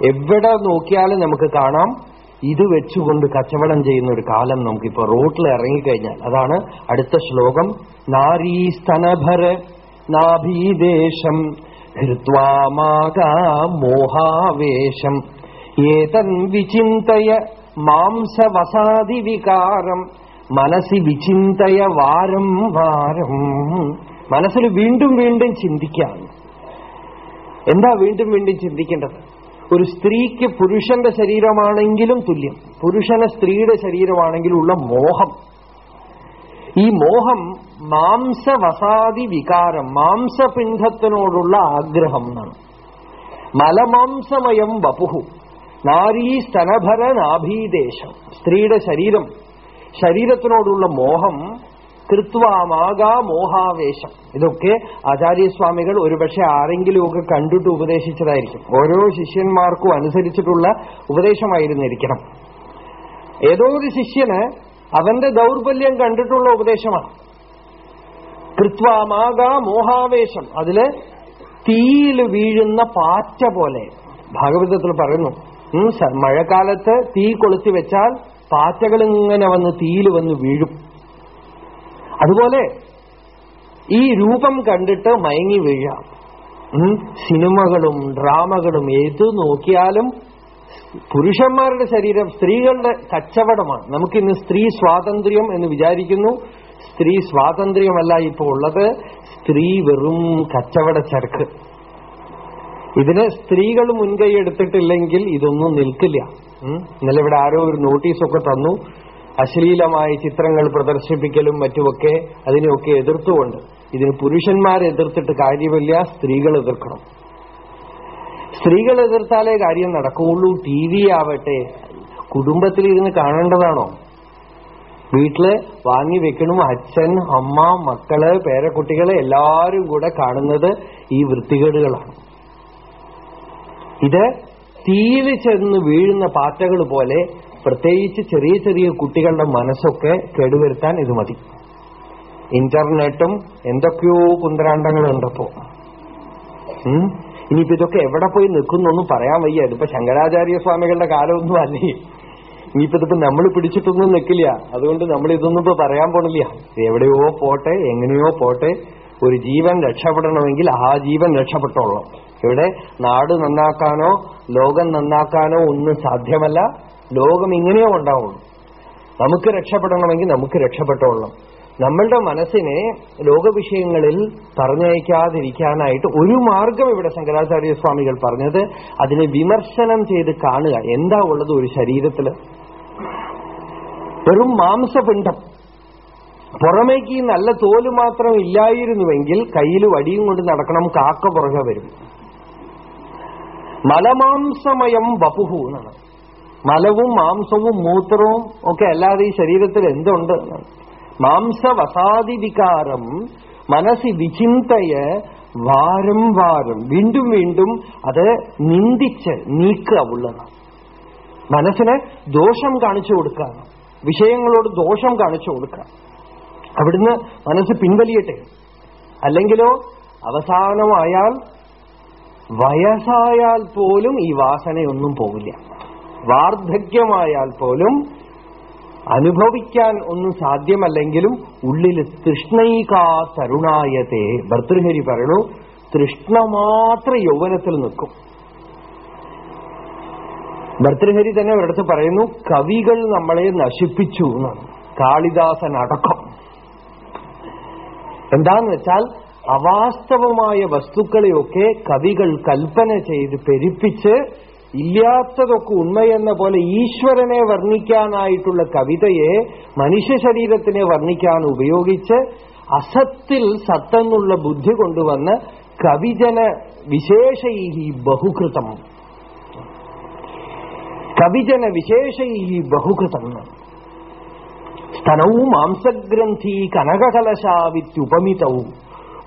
എവിടെ നോക്കിയാലും നമുക്ക് കാണാം ഇത് വെച്ചുകൊണ്ട് കച്ചവടം ചെയ്യുന്ന ഒരു കാലം നമുക്കിപ്പോ റോട്ടിൽ ഇറങ്ങിക്കഴിഞ്ഞാൽ. അതാണ് അടുത്ത ശ്ലോകം. നാരീസ്തനഭര നാഭീദേശം ഹൃത്വാമാകാ മോഹാവേശം ഏതൻ വിചിന്തയ മാംസവസാദി വികാരം മനസ്സി വിചിന്തയ വാരം വാരം. മനസ്സിൽ വീണ്ടും വീണ്ടും ചിന്തിക്കാം എന്താ വീണ്ടും വീണ്ടും ചിന്തിക്കേണ്ടത്? ഒരു സ്ത്രീക്ക് പുരുഷന്റെ ശരീരമാണെങ്കിലും തുല്യം പുരുഷന് സ്ത്രീയുടെ ശരീരമാണെങ്കിലും ഉള്ള മോഹം. ഈ മോഹം മാംസവസാദി വികാരം മാംസപിണ്ഡത്തിനോടുള്ള ആഗ്രഹം എന്നാണ്. മലമാംസമയം വപുഹു നാരീ സ്തനഭര നാഭീദേശം സ്ത്രീയുടെ ശരീരം ശരീരത്തിനോടുള്ള മോഹം കൃത്വാമാകാ മോഹാവേശം ഇതൊക്കെ ആചാര്യസ്വാമികൾ ഒരുപക്ഷെ ആരെങ്കിലുമൊക്കെ കണ്ടിട്ട് ഉപദേശിച്ചതായിരിക്കും. ഓരോ ശിഷ്യന്മാർക്കും അനുസരിച്ചിട്ടുള്ള ഉപദേശമായിരുന്നിരിക്കണം. ഏതോ ഒരു ശിഷ്യന് അവന്റെ ദൗർബല്യം കണ്ടിട്ടുള്ള ഉപദേശമാണ്. കൃത്വാമാകാ മോഹാവേശം അതിൽ തീയിൽ വീഴുന്ന പാറ്റ പോലെ. ഭാഗവതത്തിൽ പറയുന്നു മഴക്കാലത്ത് തീ കൊളുത്തി വെച്ചാൽ പാറ്റകൾ ഇങ്ങനെ വന്ന് തീയിൽ വന്ന് വീഴും. അതുപോലെ ഈ രൂപം കണ്ടിട്ട് മയങ്ങി വീഴാം. സിനിമകളും ഡ്രാമകളും ഏത് നോക്കിയാലും പുരുഷന്മാരുടെ ശരീരം സ്ത്രീകളുടെ കച്ചവടമാണ്. നമുക്കിന്ന് സ്ത്രീ സ്വാതന്ത്ര്യം എന്ന് വിചാരിക്കുന്നു. സ്ത്രീ സ്വാതന്ത്ര്യമല്ല ഇപ്പൊ ഉള്ളത്. സ്ത്രീ വെറും കച്ചവട ചരക്ക്. ഇതിന് സ്ത്രീകൾ മുൻകൈ എടുത്തിട്ടില്ലെങ്കിൽ ഇതൊന്നും നിൽക്കില്ല. ഇന്നലെ ഇവിടെ ആരോ ഒരു നോട്ടീസൊക്കെ തന്നു. അശ്ലീലമായ ചിത്രങ്ങൾ പ്രദർശിപ്പിക്കലും മറ്റുമൊക്കെ അതിനെയൊക്കെ എതിർത്തുകൊണ്ട് ഇതിന് പുരുഷന്മാരെ എതിർത്തിട്ട് കാര്യമില്ല സ്ത്രീകൾ എതിർക്കണം. സ്ത്രീകൾ എതിർത്താലേ കാര്യം നടക്കുകയുള്ളൂ. ടി വി ആവട്ടെ കുടുംബത്തിൽ ഇരുന്ന് കാണേണ്ടതാണോ? വീട്ടിൽ വാങ്ങി വെക്കണം അച്ഛൻ അമ്മ മക്കൾ പേരക്കുട്ടികൾ എല്ലാവരും കൂടെ കാണുന്നത് ഈ വൃത്തികേടുകളാണ്. ഇത് തീയിൽ ചെന്ന് വീഴുന്ന പാറ്റകൾ പോലെ പ്രത്യേകിച്ച് ചെറിയ ചെറിയ കുട്ടികളുടെ മനസ്സൊക്കെ കേടുവരുത്താൻ ഇത് മതി. ഇന്റർനെറ്റും എന്തൊക്കെയോ കുന്തരാണ്ടങ്ങളുണ്ടപ്പോ. ഇനിയിപ്പോ ഇതൊക്കെ എവിടെ പോയി നിൽക്കുന്നൊന്നും പറയാൻ വയ്യ. ഇതിപ്പോ ശങ്കരാചാര്യ സ്വാമികളുടെ കാലമൊന്നും അല്ലേ? ഇനിയിപ്പോ ഇതിപ്പോ നമ്മൾ പിടിച്ചിട്ടൊന്നും നിൽക്കില്ല. അതുകൊണ്ട് നമ്മൾ ഇതൊന്നും ഇപ്പൊ പറയാൻ പോണില്ല. എവിടെയോ പോട്ടെ എങ്ങനെയോ പോട്ടെ ഒരു ജീവൻ രക്ഷപ്പെടണമെങ്കിൽ ആ ജീവൻ രക്ഷപ്പെട്ടോളൂ ഇവിടെ നാട് നന്നാക്കാനോ ലോകം നന്നാക്കാനോ ഒന്നും സാധ്യമല്ല. ലോകം ഇങ്ങനെയോ ഉണ്ടാവുള്ളൂ. നമുക്ക് രക്ഷപ്പെടണമെങ്കിൽ നമുക്ക് രക്ഷപ്പെട്ടോളണം. നമ്മളുടെ മനസ്സിനെ ലോകവിഷയങ്ങളിൽ പറഞ്ഞയക്കാതിരിക്കാനായിട്ട് ഒരു മാർഗം ഇവിടെ ശങ്കരാചാര്യ സ്വാമികൾ പറഞ്ഞത് അതിനെ വിമർശനം ചെയ്ത് കാണുക. എന്താ ഉള്ളത് ഒരു ശരീരത്തിൽ? വെറും മാംസപിണ്ഡം. പുറമേക്ക് ഈ നല്ല തോൽ മാത്രം ഇല്ലായിരുന്നുവെങ്കിൽ കയ്യിൽ വടിയും കൊണ്ട് നടക്കണം കാക്ക പുറകെ വരും. മലമാംസമയം ബപുഹു എന്നാണ്. മലവും മാംസവും മൂത്രവും ഒക്കെ അല്ലാതെ ഈ ശരീരത്തിൽ എന്തുണ്ട്? മാംസവസാദിവികാരം മാംസവസാദി വികാരം മനസ്സി വിചിന്തയ വാരം വാരം വീണ്ടും വീണ്ടും അത് നിന്ദിച്ച് നീക്കുക ഉള്ളതാണ്. മനസ്സിന് ദോഷം കാണിച്ചു കൊടുക്കുക വിഷയങ്ങളോട് ദോഷം കാണിച്ചു കൊടുക്കുക. അവിടുന്ന് മനസ്സ് പിൻവലിയട്ടെ. അല്ലെങ്കിലോ അവസാനമായാൽ വയസ്സായാൽ പോലും ഈ വാസനയൊന്നും പോവില്ല. വാർദ്ധക്യമായാൽ പോലും അനുഭവിക്കാൻ ഒന്നും സാധ്യമല്ലെങ്കിലും ഉള്ളിൽ തൃഷ്ണൈകാ തരുണായത്തെ ഭർത്തൃഹരി പറയണു തൃഷ്ണ മാത്രം യൗവനത്തിൽ നിൽക്കും. ഭർത്തൃഹരി തന്നെ ഒരിടത്ത് പറയുന്നു കവികൾ നമ്മളെ നശിപ്പിച്ചു എന്നാണ്. കാളിദാസൻ അടക്കം. എന്താന്ന് വെച്ചാൽ അവാസ്തവമായ വസ്തുക്കളെയൊക്കെ കവികൾ കൽപ്പന ചെയ്ത് പെരുപ്പിച്ച് ഇല്ലാത്തതൊക്കെ ഉണ്മയെന്ന പോലെ ഈശ്വരനെ വർണിക്കാനായിട്ടുള്ള കവിതയെ മനുഷ്യ ശരീരത്തിനെ വർണിക്കാൻ ഉപയോഗിച്ച് അസത്തിൽ സത്തെന്നുള്ള ബുദ്ധി കൊണ്ടുവന്ന് കവിജന വിശേഷൈഹി ബഹുകൃതം. കവിജന വിശേഷൈഹി ബഹുകൃതം. സ്തനവും മാംസഗ്രന്ഥി കനകകലശാവിത്യുപമിതവും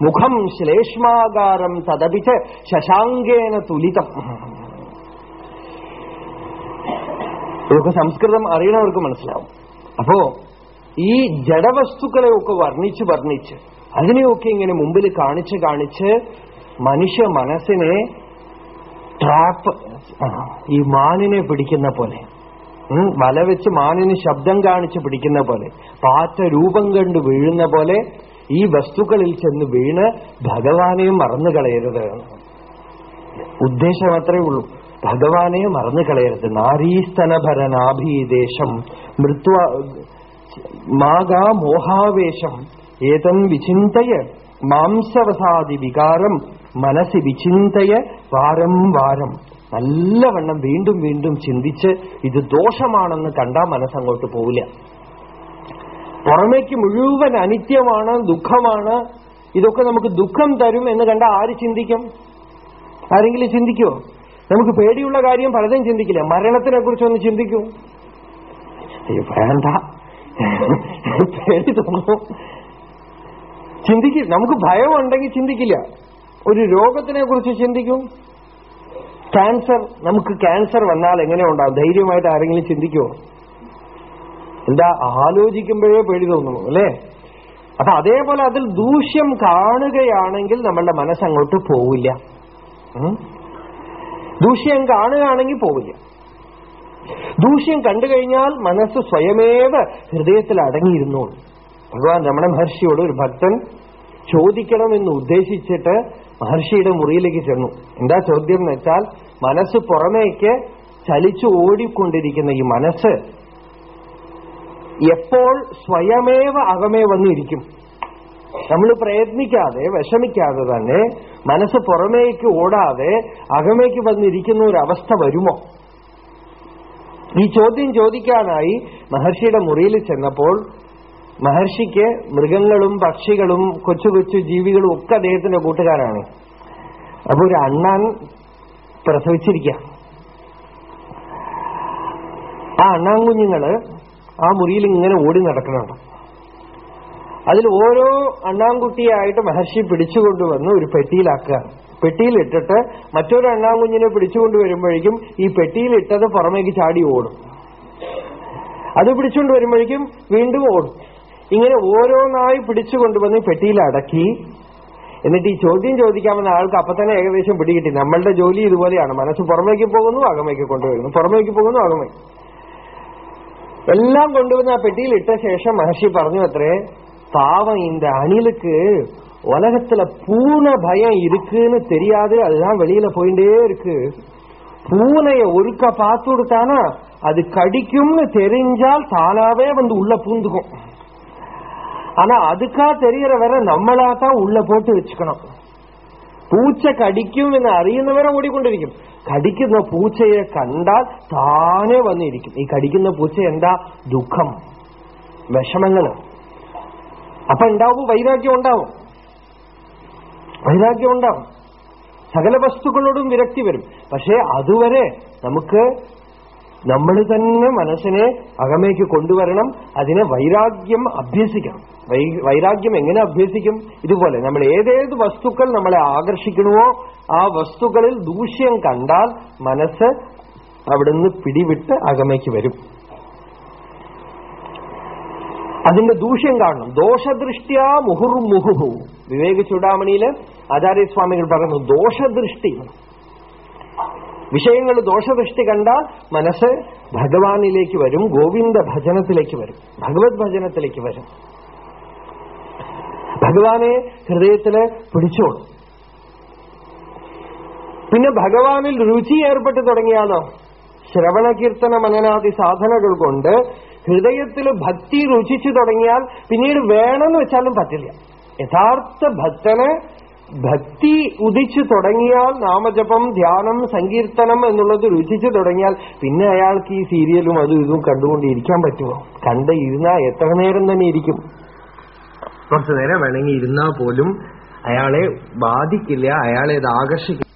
മുഖം ശ്ലേഷ്മാകാരം തദപിച്ച് ശശാങ്കേന തുലിതം. ഇതൊക്കെ സംസ്കൃതം അറിയണവർക്ക് മനസ്സിലാവും. അപ്പോ ഈ ജഡവസ്തുക്കളെയൊക്കെ വർണിച്ച് വർണിച്ച് അതിനെയൊക്കെ ഇങ്ങനെ മുമ്പിൽ കാണിച്ച് കാണിച്ച് മനുഷ്യ മനസ്സിനെ ട്രാപ്പ് ഈ മാനിനെ പിടിക്കുന്ന പോലെ വല വെച്ച് മാനിന് ശബ്ദം കാണിച്ച് പിടിക്കുന്ന പോലെ പാറ്റ രൂപം കണ്ട് വീഴുന്ന പോലെ ഈ വസ്തുക്കളിൽ ചെന്ന് വീണ് ഭഗവാനെയും മറന്നു കളയരുത് ഉദ്ദേശം അത്രേ ഉള്ളൂ. ഭഗവാനെ മറന്നു കളയരുത്. നാരീസ്തനഭരനാഭീദേശം മൃത്വ മാഗാ മോഹാവേശം ഏതം വിചിന്തയ മാംസവസാദി വികാരം മനസ്സി വിചിന്തയ വാരം വാരം. നല്ലവണ്ണം വീണ്ടും വീണ്ടും ചിന്തിച്ച് ഇത് ദോഷമാണെന്ന് കണ്ടാൽ മനസ്സങ്ങോട്ട് പോവില്ല. പുറമേക്ക് മുഴുവൻ അനിത്യമാണ് ദുഃഖമാണ്. ഇതൊക്കെ നമുക്ക് ദുഃഖം തരും എന്ന് കണ്ട ആര് ചിന്തിക്കും? ആരെങ്കിലും ചിന്തിക്കുമോ നമുക്ക് പേടിയുള്ള കാര്യം പലതും ചിന്തിക്കില്ല. മരണത്തിനെ കുറിച്ച് ഒന്ന് ചിന്തിക്കൂ. അയ്യോ പേടി നമുക്ക് ഭയം ഉണ്ടെങ്കിൽ ചിന്തിക്കില്ല. ഒരു രോഗത്തിനെ കുറിച്ച് ചിന്തിക്കും. ക്യാൻസർ നമുക്ക് ക്യാൻസർ വന്നാൽ എങ്ങനെ ഉണ്ടാവും ധൈര്യമായിട്ട് ആരെങ്കിലും ചിന്തിക്കുമോ എന്താ ആലോചിക്കുമ്പോഴേ പേടി തോന്നുന്നു അല്ലേ? അപ്പൊ അതേപോലെ അതിൽ ദൂഷ്യം കാണുകയാണെങ്കിൽ നമ്മളുടെ മനസ്സങ്ങോട്ട് പോവില്ല? ദൂഷ്യം കാണുകയാണെങ്കിൽ പോവില്ല. ദൂഷ്യം കണ്ടു കഴിഞ്ഞാൽ മനസ്സ് സ്വയമേവ ഹൃദയത്തിൽ അടങ്ങിയിരുന്നോളൂ. ഭഗവാൻ രമണ മഹർഷിയോട് ഒരു ഭക്തൻ ചോദിക്കണമെന്ന് ഉദ്ദേശിച്ചിട്ട് മഹർഷിയുടെ മുറിയിലേക്ക് ചെന്നു. എന്താ ചോദ്യം എന്ന് വെച്ചാൽ മനസ്സ് പുറമേക്ക് ചലിച്ചു ഓടിക്കൊണ്ടിരിക്കുന്ന ഈ മനസ്സ് എപ്പോൾ സ്വയമേവ അകമേ വന്നിരിക്കും? നമ്മൾ പ്രയത്നിക്കാതെ വിഷമിക്കാതെ തന്നെ മനസ്സ് പുറമേക്ക് ഓടാതെ അകമേക്ക് വന്നിരിക്കുന്ന ഒരു അവസ്ഥ വരുമോ? ഈ ചോദ്യം ചോദിക്കാനായി മഹർഷിയുടെ മുറിയിൽ ചെന്നപ്പോൾ മഹർഷിക്ക് മൃഗങ്ങളും പക്ഷികളും കൊച്ചു കൊച്ചു ജീവികളും ഒക്കെ അദ്ദേഹത്തിന്റെ കൂട്ടുകാരാണ്. അപ്പൊ ഒരു അണ്ണാൻ പ്രസവിച്ചിരിക്കുക ആ അണ്ണാൻ കുഞ്ഞുങ്ങൾ ആ മുറിയിൽ ഇങ്ങനെ ഓടി നടക്കുന്നുണ്ട് അതിൽ ഓരോ അണ്ണാൻകുട്ടിയായിട്ട് മഹർഷി പിടിച്ചുകൊണ്ടുവന്ന് ഒരു പെട്ടിയിലാക്കുക. പെട്ടിയിലിട്ടിട്ട് മറ്റൊരു അണ്ണാൻകുഞ്ഞിനെ പിടിച്ചുകൊണ്ടുവരുമ്പോഴേക്കും ഈ പെട്ടിയിലിട്ടത് പുറമേക്ക് ചാടി ഓടും. അത് പിടിച്ചുകൊണ്ട് വരുമ്പോഴേക്കും വീണ്ടും ഓടും. ഇങ്ങനെ ഓരോന്നായി പിടിച്ചുകൊണ്ടുവന്ന് അടക്കി. എന്നിട്ട് ഈ ചോദ്യം ചോദിക്കാമെന്ന ആൾക്ക് അപ്പൊ തന്നെ ഏകദേശം പിടികിട്ടി. നമ്മളുടെ ജോലി ഇതുപോലെയാണ്. മനസ്സ് പുറമേക്ക് പോകുന്നു അകമേക്ക് കൊണ്ടുവരുന്നു. പുറമേക്ക് പോകുന്നു അകമേക്ക്. എല്ലാം കൊണ്ടുവന്ന് ആ പെട്ടിയിൽ ഇട്ട ശേഷം മഹർഷി പറഞ്ഞു അത്രേ பாவம் இந்த அணிலுக்கு உலகத்துல பூனை பயம் இருக்குன்னு தெரியாது அதுதான் வெளியில போயிட்டே இருக்கு பூனைய ஒருக்க பார்த்து கொடுத்தானா அது கடிக்கும்னு தெரிஞ்சால் தானாவே வந்து உள்ள பூந்துக்கும் ஆனா அதுக்கா தெரியற வரை நம்மளா தான் உள்ள போட்டு வச்சுக்கணும் പൂച്ച കടിക്കും എന്ന് അറിയുന്നവരെ ഓടിക്കൊണ്ടിരിക്കും കടിക്കുന്ന പൂച്ചയെ കണ്ടാൽ താനെ വന്നിരിക്കും ഈ കടിക്കുന്ന പൂച്ച എന്താ ദുഃഖം വിഷമങ്ങള് അപ്പൊ ഉണ്ടാവും വൈരാഗ്യം ഉണ്ടാവും. വൈരാഗ്യം ഉണ്ടാവും. സകല വസ്തുക്കളോടും വിരക്തി വരും. പക്ഷേ അതുവരെ നമുക്ക് നമ്മൾ തന്നെ മനസ്സിനെ അകമേക്ക് കൊണ്ടുവരണം അതിനെ വൈരാഗ്യം അഭ്യസിക്കണം. വൈരാഗ്യം എങ്ങനെ അഭ്യസിക്കും? ഇതുപോലെ നമ്മൾ ഏതേത് വസ്തുക്കൾ നമ്മളെ ആകർഷിക്കണമോ ആ വസ്തുക്കളിൽ ദൂഷ്യം കണ്ടാൽ മനസ്സ് അവിടുന്ന് പിടിവിട്ട് അകമേക്ക് വരും. അതിന്റെ ദൂഷ്യം കാണണം. ദോഷദൃഷ്ട്യാ മുഹുർമുഹു വിവേക ചൂടാമണിയിൽ ആചാര്യസ്വാമികൾ പറയുന്നു ദോഷദൃഷ്ടി. വിഷയങ്ങൾ ദോഷദൃഷ്ടി കണ്ട മനസ്സ് ഭഗവാനിലേക്ക് വരും ഗോവിന്ദ ഭജനത്തിലേക്ക് വരും ഭഗവത് ഭജനത്തിലേക്ക് വരും. ഭഗവാനെ ഹൃദയത്തിൽ പിടിച്ചോളും. പിന്നെ ഭഗവാനിൽ രുചി ഏർപ്പെട്ടു തുടങ്ങിയാലോ? ശ്രവണ കീർത്തന മനനാദി സാധനകൾ കൊണ്ട് ഹൃദയത്തിൽ ഭക്തി രുചിച്ചു തുടങ്ങിയാൽ പിന്നീട് വേണമെന്ന് വെച്ചാലും പറ്റില്ല. യഥാർത്ഥ ഭക്തന് ഭക്തി ഉദിച്ചു തുടങ്ങിയാൽ നാമജപം ധ്യാനം സങ്കീർത്തനം എന്നുള്ളത് രുചിച്ചു തുടങ്ങിയാൽ പിന്നെ അയാൾക്ക് ഈ സീരിയലും അതും ഇതും കണ്ടുകൊണ്ടിരിക്കാൻ പറ്റുമോ? കണ്ട് ഇരുന്നാ എത്ര നേരം തന്നെ ഇരിക്കും? കുറച്ചു നേരം വേണമെങ്കിൽ ഇരുന്നാ പോലും അയാളെ ബാധിക്കില്ല അയാളെ ഇത് ആകർഷിക്കില്ല.